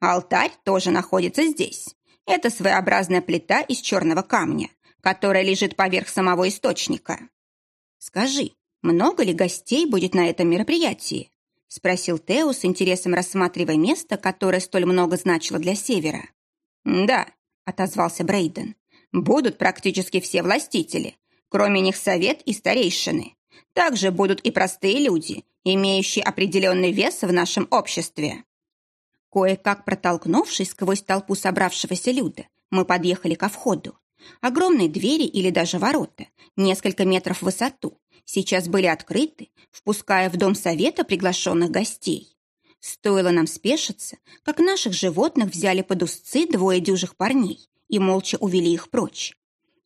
Speaker 2: Алтарь тоже находится здесь. Это своеобразная плита из черного камня, которая лежит поверх самого источника. «Скажи, много ли гостей будет на этом мероприятии?» спросил Тео с интересом рассматривая место, которое столь много значило для Севера. «Да», — отозвался Брейден, — «будут практически все властители, кроме них совет и старейшины. Также будут и простые люди, имеющие определенный вес в нашем обществе». Кое-как протолкнувшись сквозь толпу собравшегося люда, мы подъехали ко входу. Огромные двери или даже ворота, несколько метров в высоту, сейчас были открыты, впуская в дом совета приглашенных гостей. Стоило нам спешиться, как наших животных взяли под узцы двое дюжих парней и молча увели их прочь.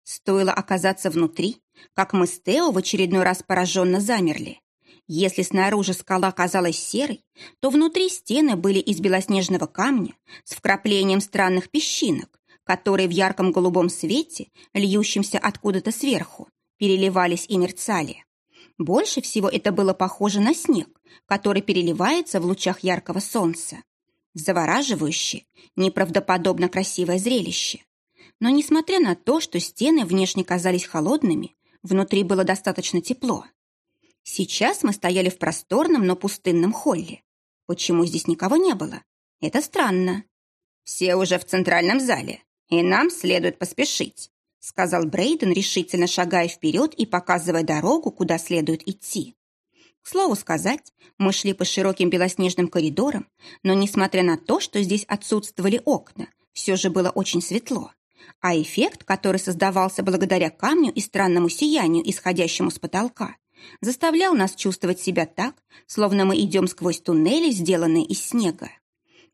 Speaker 2: Стоило оказаться внутри, как мы с Тео в очередной раз пораженно замерли. Если снаружи скала казалась серой, то внутри стены были из белоснежного камня с вкраплением странных песчинок, которые в ярком голубом свете, льющемся откуда-то сверху, переливались и мерцали. Больше всего это было похоже на снег, который переливается в лучах яркого солнца. Завораживающее, неправдоподобно красивое зрелище. Но несмотря на то, что стены внешне казались холодными, внутри было достаточно тепло. Сейчас мы стояли в просторном, но пустынном холле. Почему здесь никого не было? Это странно. Все уже в центральном зале, и нам следует поспешить, сказал Брейден, решительно шагая вперед и показывая дорогу, куда следует идти. К слову сказать, мы шли по широким белоснежным коридорам, но, несмотря на то, что здесь отсутствовали окна, все же было очень светло. А эффект, который создавался благодаря камню и странному сиянию, исходящему с потолка, заставлял нас чувствовать себя так, словно мы идем сквозь туннели, сделанные из снега.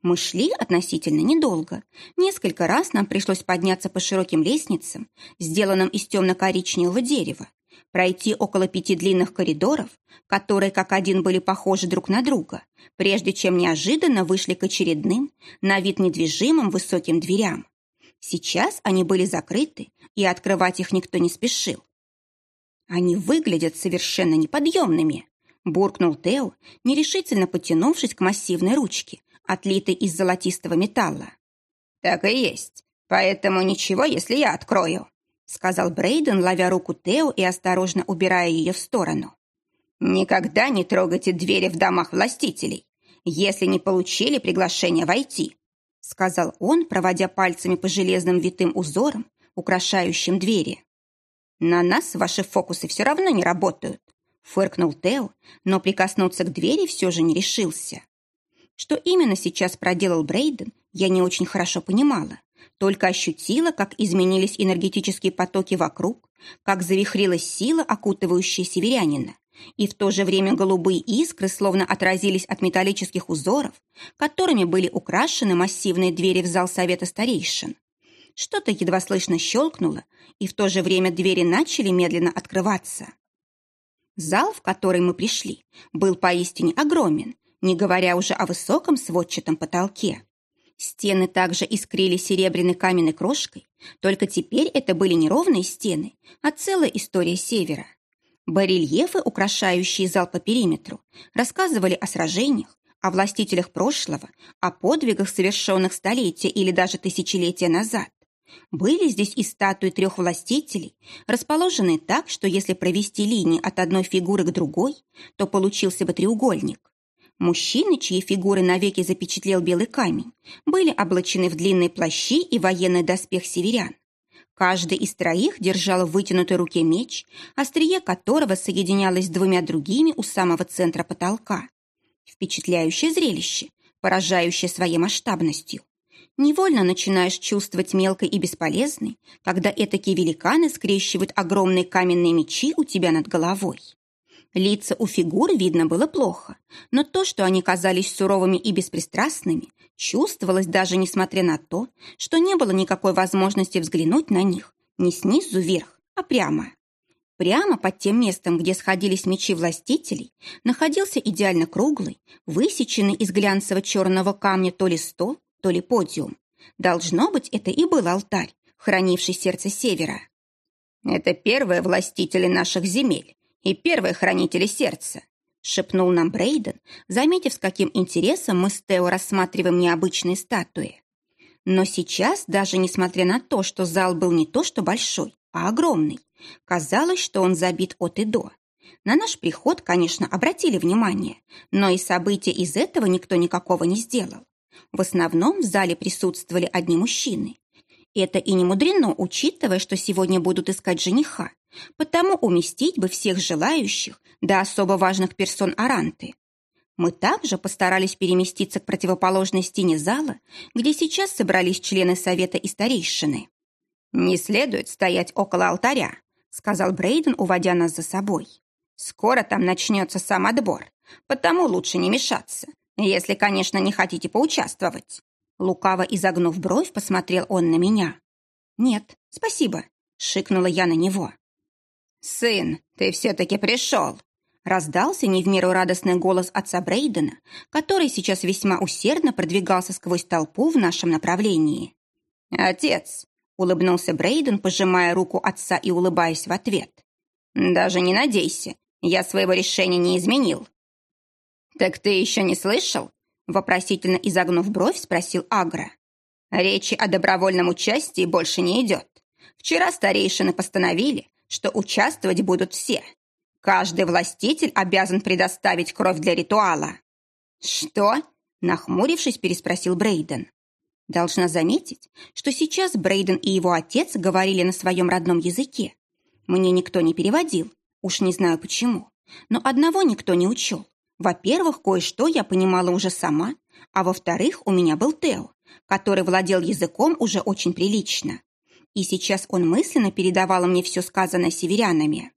Speaker 2: Мы шли относительно недолго. Несколько раз нам пришлось подняться по широким лестницам, сделанным из темно-коричневого дерева, пройти около пяти длинных коридоров, которые как один были похожи друг на друга, прежде чем неожиданно вышли к очередным, на вид недвижимым высоким дверям.
Speaker 1: Сейчас они были закрыты, и открывать их никто не спешил. «Они выглядят совершенно неподъемными», – буркнул Тео, нерешительно потянувшись к массивной ручке, отлитой из золотистого металла.
Speaker 2: «Так и есть. Поэтому ничего, если я открою», – сказал Брейден, ловя руку Тео и осторожно убирая ее в сторону. «Никогда не трогайте двери в домах властителей, если не получили приглашение войти», – сказал он, проводя пальцами по железным витым узорам, украшающим двери. «На нас ваши фокусы все равно не работают», – фыркнул Тео, но прикоснуться к двери все же не решился. Что именно сейчас проделал Брейден, я не очень хорошо понимала, только ощутила, как изменились энергетические потоки вокруг, как завихрилась сила, окутывающая северянина, и в то же время голубые искры словно отразились от металлических узоров, которыми были украшены массивные двери в зал совета старейшин. Что-то едва слышно щелкнуло, и в то же время двери начали медленно открываться. Зал, в который мы пришли, был поистине огромен, не говоря уже о высоком сводчатом потолке. Стены также искрили серебряной каменной крошкой, только теперь это были не ровные стены, а целая история севера. Барельефы, украшающие зал по периметру, рассказывали о сражениях, о властителях прошлого, о подвигах, совершенных столетия или даже тысячелетия назад. Были здесь и статуи трех властителей, расположенные так, что если провести линии от одной фигуры к другой, то получился бы треугольник. Мужчины, чьи фигуры навеки запечатлел белый камень, были облачены в длинные плащи и военный доспех северян. Каждый из троих держал в вытянутой руке меч, острие которого соединялось с двумя другими у самого центра потолка. Впечатляющее зрелище, поражающее своей масштабностью. Невольно начинаешь чувствовать мелкой и бесполезной, когда этакие великаны скрещивают огромные каменные мечи у тебя над головой. Лица у фигур видно было плохо, но то, что они казались суровыми и беспристрастными, чувствовалось даже несмотря на то, что не было никакой возможности взглянуть на них не снизу вверх, а прямо. Прямо под тем местом, где сходились мечи властителей, находился идеально круглый, высеченный из глянцево-черного камня то ли стол, то ли подиум. Должно быть, это и был алтарь, хранивший сердце севера. «Это первые властители наших земель, и первые хранители сердца», шепнул нам Брейден, заметив, с каким интересом мы с Тео рассматриваем необычные статуи. Но сейчас, даже несмотря на то, что зал был не то что большой, а огромный, казалось, что он забит от и до. На наш приход, конечно, обратили внимание, но и события из этого никто никакого не сделал. В основном в зале присутствовали одни мужчины. Это и не мудрено, учитывая, что сегодня будут искать жениха, Потому уместить бы всех желающих до особо важных персон Аранты. Мы также постарались переместиться к противоположной стене зала, где сейчас собрались члены совета и старейшины. «Не следует стоять около алтаря», — сказал Брейден, уводя нас за собой. «Скоро там начнется сам отбор, потому лучше не мешаться, если, конечно, не хотите поучаствовать». Лукаво изогнув бровь, посмотрел он на меня. «Нет, спасибо», — шикнула я на него. «Сын, ты все-таки пришел!» Раздался не в меру радостный голос отца Брейдена, который сейчас весьма усердно продвигался сквозь толпу в нашем направлении. «Отец!» — улыбнулся Брейден, пожимая руку отца и улыбаясь в ответ. «Даже не надейся, я своего решения не изменил». «Так ты еще не слышал?» — вопросительно изогнув бровь, спросил Агра. «Речи о добровольном участии больше не идет. Вчера старейшины постановили, что участвовать будут все. Каждый властитель обязан предоставить кровь для ритуала. Что? Нахмурившись, переспросил Брейден. Должна заметить, что сейчас Брейден и его отец говорили на своем родном языке. Мне никто не переводил, уж не знаю почему. Но одного никто не учел. Во-первых, кое-что я понимала уже сама, а во-вторых, у меня был Тео, который владел языком уже очень прилично и сейчас он мысленно передавал мне все сказанное северянами.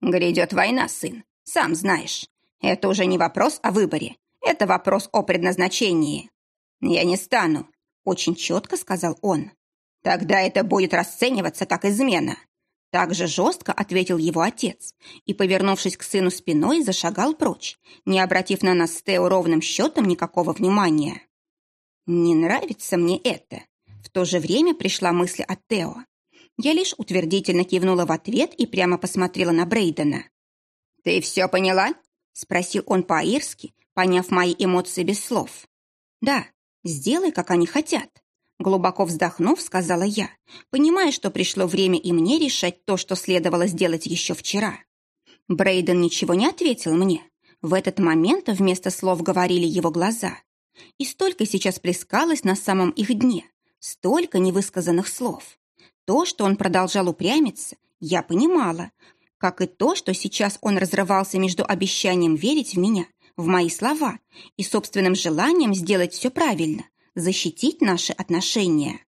Speaker 2: «Грядет война, сын, сам знаешь. Это уже не вопрос о выборе, это вопрос о предназначении. Я не стану», — очень четко сказал он. «Тогда это будет расцениваться как измена». Так же жестко ответил его отец и, повернувшись к сыну спиной, зашагал прочь, не обратив на нас с Тео ровным счетом никакого внимания. «Не нравится мне это»,
Speaker 1: то же время пришла мысль от Тео. Я лишь утвердительно кивнула в ответ и прямо посмотрела на Брейдена.
Speaker 2: «Ты все поняла?»
Speaker 1: — спросил он по-аирски, поняв мои эмоции без слов. «Да, сделай, как они хотят», — глубоко вздохнув, сказала я, понимая, что пришло время и мне решать то, что следовало сделать еще вчера. Брейден ничего не ответил мне. В этот момент вместо слов говорили его глаза. И столько сейчас плескалось на самом их дне, столько невысказанных слов. То, что он продолжал упрямиться, я понимала, как и то, что сейчас он разрывался между обещанием верить в меня, в мои слова, и собственным желанием сделать все правильно, защитить наши отношения.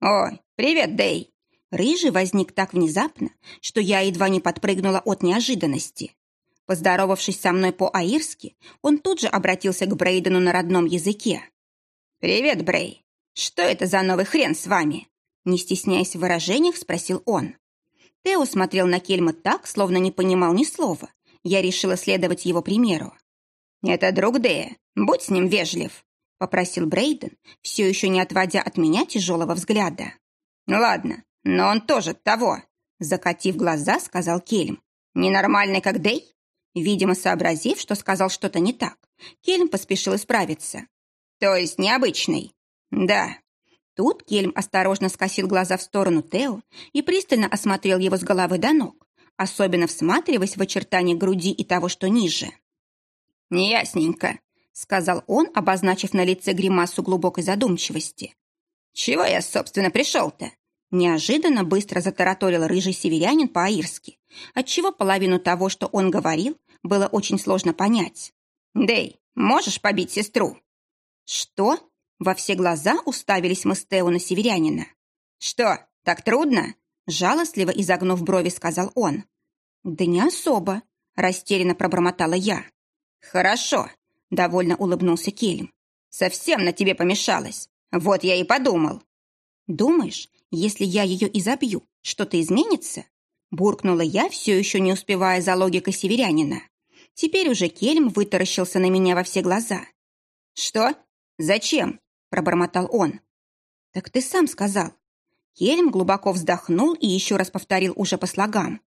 Speaker 2: «Ой, привет, Дэй!»
Speaker 1: Рыжий возник так внезапно, что я едва не подпрыгнула от неожиданности. Поздоровавшись со мной по-аирски, он тут же обратился к Брейдену на родном языке.
Speaker 2: «Привет, Брей! Что это за новый хрен с вами?»
Speaker 1: Не стесняясь в выражениях, спросил он. Тео смотрел на Кельма так, словно не понимал ни слова. Я решила следовать его примеру.
Speaker 2: «Это друг Дея. Будь с ним вежлив», — попросил Брейден, все еще не отводя от меня тяжелого взгляда. «Ладно, но он тоже того», — закатив глаза, сказал Кельм. «Ненормальный, как Дей?»
Speaker 1: Видимо, сообразив, что сказал что-то не так, Кельм поспешил исправиться.
Speaker 2: «То есть необычный?»
Speaker 1: «Да», Тут Кельм осторожно скосил глаза в сторону Тео и пристально осмотрел его с головы до ног, особенно всматриваясь в очертания груди и того, что ниже.
Speaker 2: «Неясненько», —
Speaker 1: сказал он, обозначив на лице гримасу глубокой задумчивости.
Speaker 2: «Чего я, собственно, пришел-то?»
Speaker 1: Неожиданно быстро затараторил рыжий северянин по-аирски, отчего половину того, что он говорил, было очень сложно понять.
Speaker 2: «Дэй, можешь побить сестру?»
Speaker 1: «Что?» Во все глаза уставились мы с Тео на северянина.
Speaker 2: «Что, так трудно?»
Speaker 1: Жалостливо изогнув брови, сказал он. «Да не особо», – растерянно пробормотала я.
Speaker 2: «Хорошо», – довольно улыбнулся Кельм. «Совсем на тебе помешалась. Вот я и подумал».
Speaker 1: «Думаешь, если я ее изобью, что-то изменится?» Буркнула я, все еще не успевая за логикой северянина. Теперь уже Кельм вытаращился на меня во все глаза.
Speaker 2: «Что? Зачем?»
Speaker 1: пробормотал он. «Так ты сам сказал». Кельм глубоко вздохнул и еще раз повторил уже по слогам.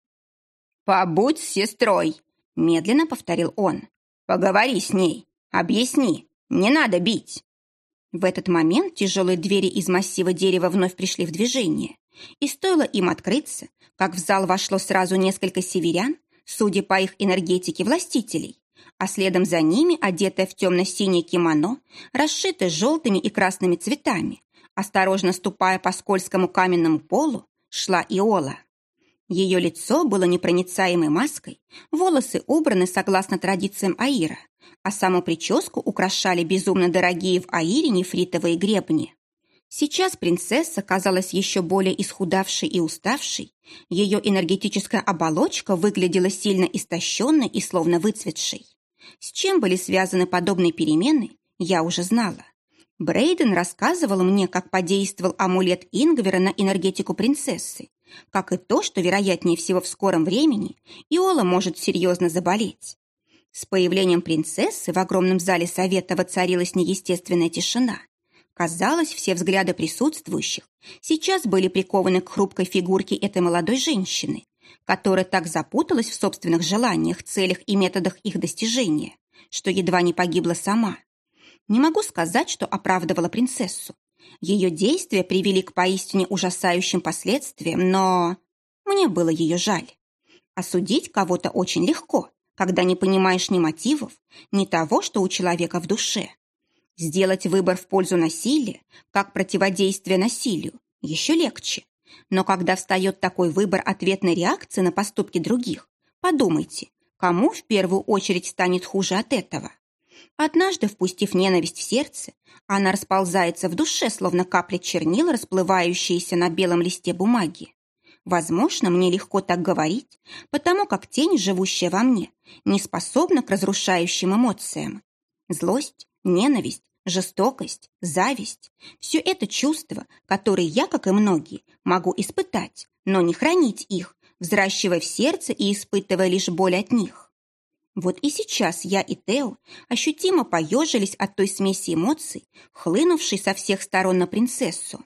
Speaker 2: «Побудь с сестрой», — медленно повторил он. «Поговори с ней, объясни, не надо бить».
Speaker 1: В этот момент тяжелые двери из массива дерева вновь пришли в движение, и стоило им открыться, как в зал вошло сразу несколько северян, судя по их энергетике властителей, а следом за ними, одетая в темно-синее кимоно, расшитое желтыми и красными цветами, осторожно ступая по скользкому каменному полу, шла Иола. Ее лицо было непроницаемой маской, волосы убраны согласно традициям Аира, а саму прическу украшали безумно дорогие в Аире нефритовые гребни. Сейчас принцесса казалась еще более исхудавшей и уставшей, ее энергетическая оболочка выглядела сильно истощенной и словно выцветшей. С чем были связаны подобные перемены, я уже знала. Брейден рассказывал мне, как подействовал амулет Ингвера на энергетику принцессы, как и то, что, вероятнее всего, в скором времени Иола может серьезно заболеть. С появлением принцессы в огромном зале совета воцарилась неестественная тишина. Казалось, все взгляды присутствующих сейчас были прикованы к хрупкой фигурке этой молодой женщины, которая так запуталась в собственных желаниях, целях и методах их достижения, что едва не погибла сама. Не могу сказать, что оправдывала принцессу. Ее действия привели к поистине ужасающим последствиям, но мне было ее жаль. Осудить кого-то очень легко, когда не понимаешь ни мотивов, ни того, что у человека в душе. Сделать выбор в пользу насилия, как противодействие насилию, еще легче. Но когда встает такой выбор ответной реакции на поступки других, подумайте, кому в первую очередь станет хуже от этого? Однажды, впустив ненависть в сердце, она расползается в душе, словно капли чернил, расплывающиеся на белом листе бумаги. Возможно, мне легко так говорить, потому как тень, живущая во мне, не способна к разрушающим эмоциям. Злость, ненависть, жестокость, зависть – все это чувства, которые я, как и многие, могу испытать, но не хранить их, взращивая в сердце и испытывая лишь боль от них. Вот и сейчас я и Тео ощутимо поежились от той смеси эмоций, хлынувшей со всех сторон на принцессу.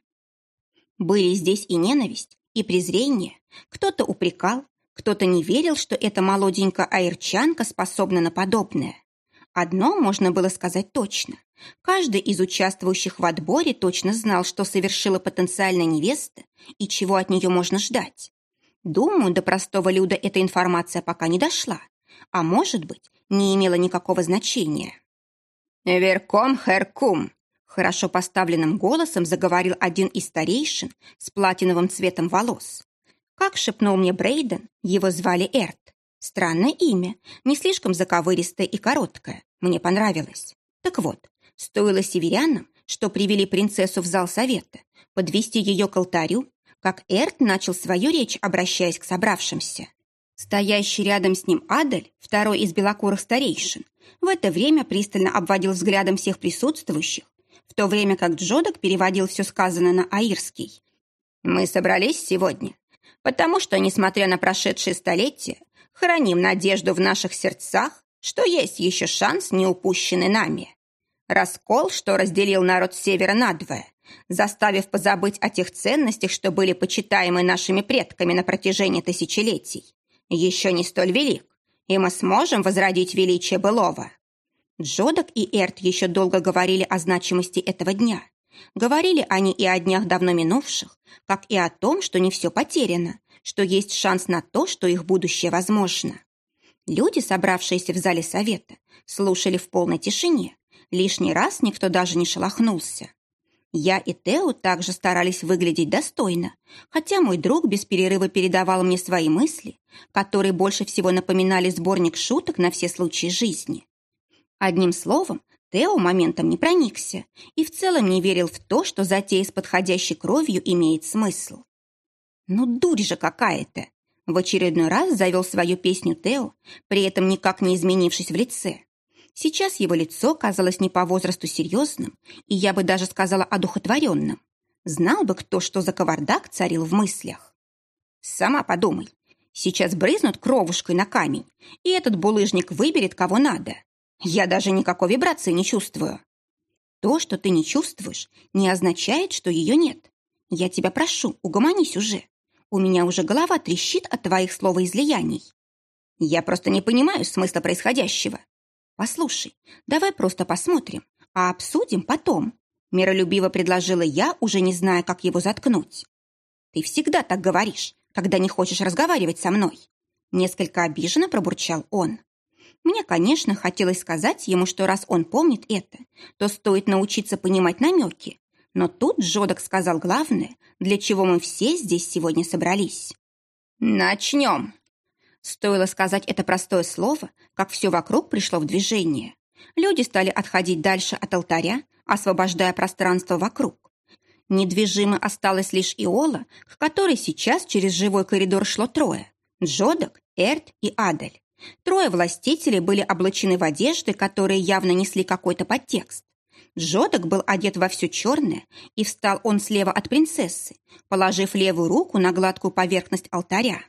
Speaker 1: Были здесь и ненависть, и презрение. Кто-то упрекал, кто-то не верил, что эта молоденькая аирчанка способна на подобное. Одно можно было сказать точно. Каждый из участвующих в отборе точно знал, что совершила потенциальная невеста и чего от нее можно ждать. Думаю, до простого люда эта информация пока не дошла, а может быть, не имела никакого значения.
Speaker 2: «Верком Херкум», —
Speaker 1: хорошо поставленным голосом заговорил один из старейшин с платиновым цветом волос. Как шепнул мне Брейден, его звали Эрт. Странное имя, не слишком заковыристое и короткое. Мне понравилось. Так вот, стоило северянам, что привели принцессу в зал совета, подвести ее к алтарю, как Эрт начал свою речь, обращаясь к собравшимся. Стоящий рядом с ним Адель, второй из белокурых старейшин, в это время пристально обводил взглядом всех присутствующих, в то время как Джодок переводил все сказанное на аирский.
Speaker 2: «Мы собрались сегодня, потому что, несмотря на прошедшие столетия, храним надежду в наших сердцах, что есть еще шанс, не упущенный нами. Раскол, что разделил народ севера надвое, заставив позабыть о тех ценностях, что были почитаемы нашими предками на протяжении тысячелетий, еще не столь велик, и мы сможем возродить величие былого.
Speaker 1: Джодок и Эрт еще долго говорили о значимости этого дня. Говорили они и о днях давно минувших, как и о том, что не все потеряно, что есть шанс на то, что их будущее возможно. Люди, собравшиеся в зале совета, слушали в полной тишине. Лишний раз никто даже не шелохнулся. Я и Тео также старались выглядеть достойно, хотя мой друг без перерыва передавал мне свои мысли, которые больше всего напоминали сборник шуток на все случаи жизни. Одним словом, Тео моментом не проникся и в целом не верил в то, что затея с подходящей кровью имеет смысл. Ну, дурь же какая-то! В очередной раз завел свою песню Тео, при этом никак не изменившись в лице. Сейчас его лицо казалось не по возрасту серьезным, и я бы даже сказала одухотворенным. Знал бы кто, что за кавардак царил в мыслях. Сама подумай, сейчас брызнут кровушкой на камень, и этот булыжник выберет, кого надо. Я даже никакой вибрации не чувствую. То, что ты не чувствуешь, не означает, что ее нет. Я тебя прошу, угомонись уже. У меня уже голова трещит от твоих словоизлияний. Я просто не понимаю смысла происходящего. «Послушай, давай просто посмотрим, а обсудим потом», миролюбиво предложила я, уже не зная, как его заткнуть. «Ты всегда так говоришь, когда не хочешь разговаривать со мной», несколько обиженно пробурчал он. Мне, конечно, хотелось сказать ему, что раз он помнит это, то стоит научиться понимать намеки. Но тут Джодок сказал главное, для чего мы все здесь сегодня собрались.
Speaker 2: «Начнем!»
Speaker 1: Стоило сказать это простое слово, как все вокруг пришло в движение. Люди стали отходить дальше от алтаря, освобождая пространство вокруг. Недвижимо осталась лишь Иола, к которой сейчас через живой коридор шло трое – Джодок, Эрт и Адель. Трое властителей были облачены в одежды, которые явно несли какой-то подтекст. Джодок был одет во все черное, и встал он слева от принцессы, положив левую руку на гладкую поверхность алтаря.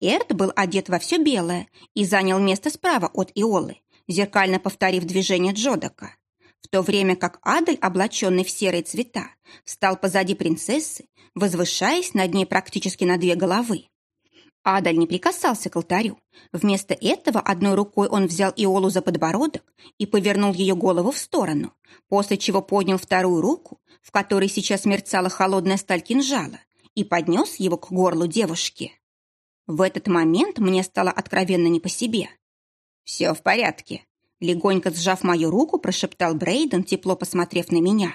Speaker 1: Эрт был одет во все белое и занял место справа от Иолы, зеркально повторив движение Джодока. В то время как Адель, облаченный в серые цвета, встал позади принцессы, возвышаясь над ней практически на две головы. Адаль не прикасался к алтарю. Вместо этого одной рукой он взял Иолу за подбородок и повернул ее голову в сторону, после чего поднял вторую руку, в которой сейчас мерцала холодная сталь кинжала, и поднес его к горлу девушки. В этот момент мне стало откровенно не по себе. «Все в порядке», — легонько сжав мою руку, прошептал Брейден, тепло посмотрев на меня.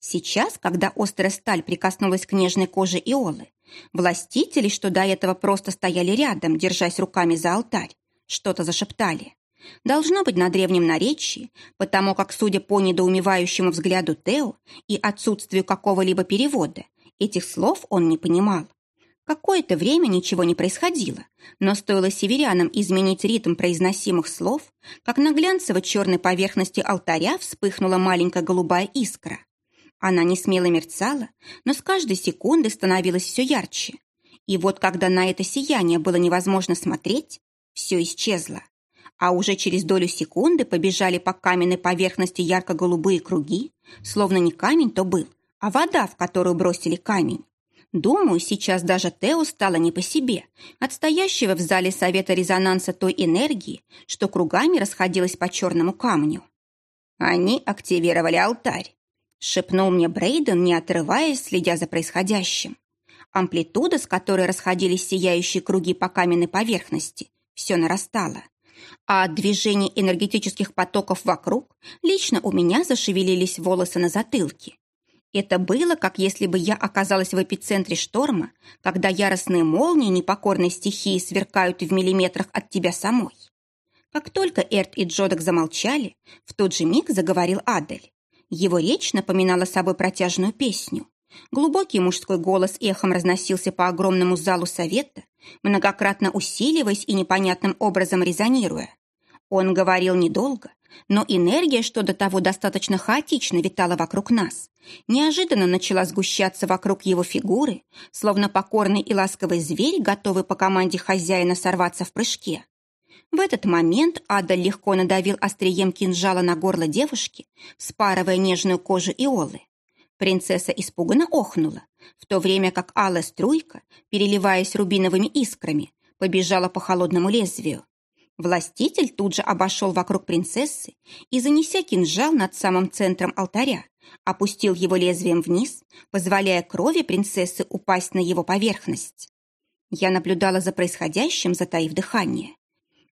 Speaker 1: Сейчас, когда острая сталь прикоснулась к нежной коже Иолы, властители, что до этого просто стояли рядом, держась руками за алтарь, что-то зашептали. Должно быть на древнем наречии, потому как, судя по недоумевающему взгляду Тео и отсутствию какого-либо перевода, этих слов он не понимал. Какое-то время ничего не происходило, но стоило северянам изменить ритм произносимых слов, как на глянцево-черной поверхности алтаря вспыхнула маленькая голубая искра. Она не смело мерцала, но с каждой секунды становилась все ярче. И вот когда на это сияние было невозможно смотреть, все исчезло. А уже через долю секунды побежали по каменной поверхности ярко-голубые круги, словно не камень то был, а вода, в которую бросили камень. Думаю, сейчас даже Тео стало не по себе, от стоящего в зале совета резонанса той энергии, что кругами расходилась по черному камню.
Speaker 2: Они активировали алтарь. Шепнул мне Брейден, не отрываясь, следя за происходящим. Амплитуда, с которой расходились сияющие круги по каменной поверхности, все нарастала. А от движения энергетических потоков вокруг лично у меня зашевелились волосы на затылке. Это было, как если бы я оказалась в эпицентре шторма, когда яростные молнии непокорной стихии сверкают в миллиметрах от тебя самой. Как только Эрт и Джодок замолчали, в тот же миг заговорил Адель. Его речь напоминала собой протяжную песню. Глубокий мужской голос эхом разносился по огромному залу совета, многократно усиливаясь и непонятным образом резонируя. Он говорил недолго, но энергия, что до того достаточно хаотично витала вокруг нас, неожиданно начала сгущаться вокруг его фигуры, словно покорный и ласковый зверь, готовый по команде хозяина сорваться в прыжке. В этот момент Ада легко надавил острием кинжала на горло девушки, спарывая нежную кожу Иолы. Принцесса испуганно охнула, в то время как алая струйка, переливаясь рубиновыми искрами, побежала по холодному лезвию. Властитель тут же обошел вокруг принцессы и, занеся кинжал над самым центром алтаря, опустил его лезвием вниз, позволяя крови принцессы упасть на его поверхность. Я наблюдала за происходящим, затаив дыхание.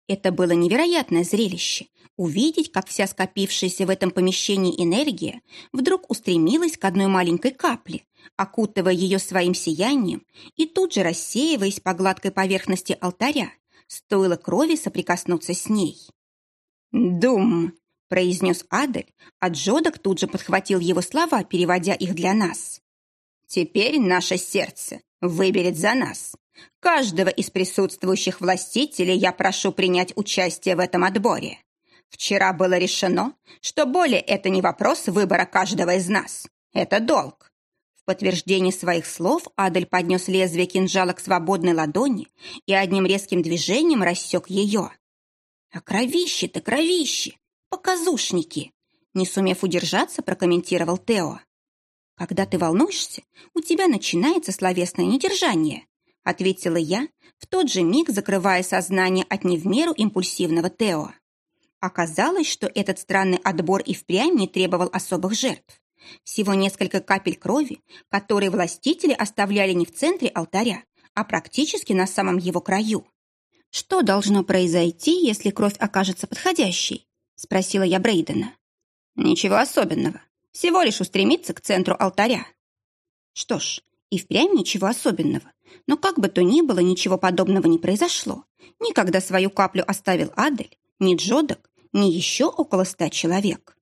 Speaker 2: Это было невероятное зрелище – увидеть, как вся скопившаяся в этом помещении энергия вдруг устремилась к одной маленькой капле, окутывая ее своим сиянием и тут же рассеиваясь по гладкой поверхности алтаря, стоило крови соприкоснуться с ней. «Дум!» – произнес Адель, а Джодок тут же подхватил его слова, переводя их для нас. «Теперь наше сердце выберет за нас, Каждого из присутствующих властителей я прошу принять участие в этом отборе. Вчера было решено, что более это не вопрос выбора каждого из нас. Это долг. В подтверждении своих слов Адель поднес лезвие кинжала к свободной ладони и одним резким движением рассек ее. «А кровище-то кровище! Показушники!» Не сумев удержаться, прокомментировал Тео. «Когда ты волнуешься, у тебя начинается словесное недержание ответила я, в тот же миг закрывая сознание от не в меру импульсивного Тео. Оказалось, что этот странный отбор и впрямь не требовал особых жертв. Всего несколько капель крови, которые властители оставляли не в центре алтаря, а практически на самом его краю. «Что должно произойти, если кровь окажется подходящей?» – спросила я Брейдена. «Ничего особенного. Всего лишь устремиться к центру алтаря». Что ж, и впрямь ничего особенного. Но как бы то ни было, ничего подобного не произошло. Никогда свою каплю оставил Адель, ни Джодок, ни еще около ста человек.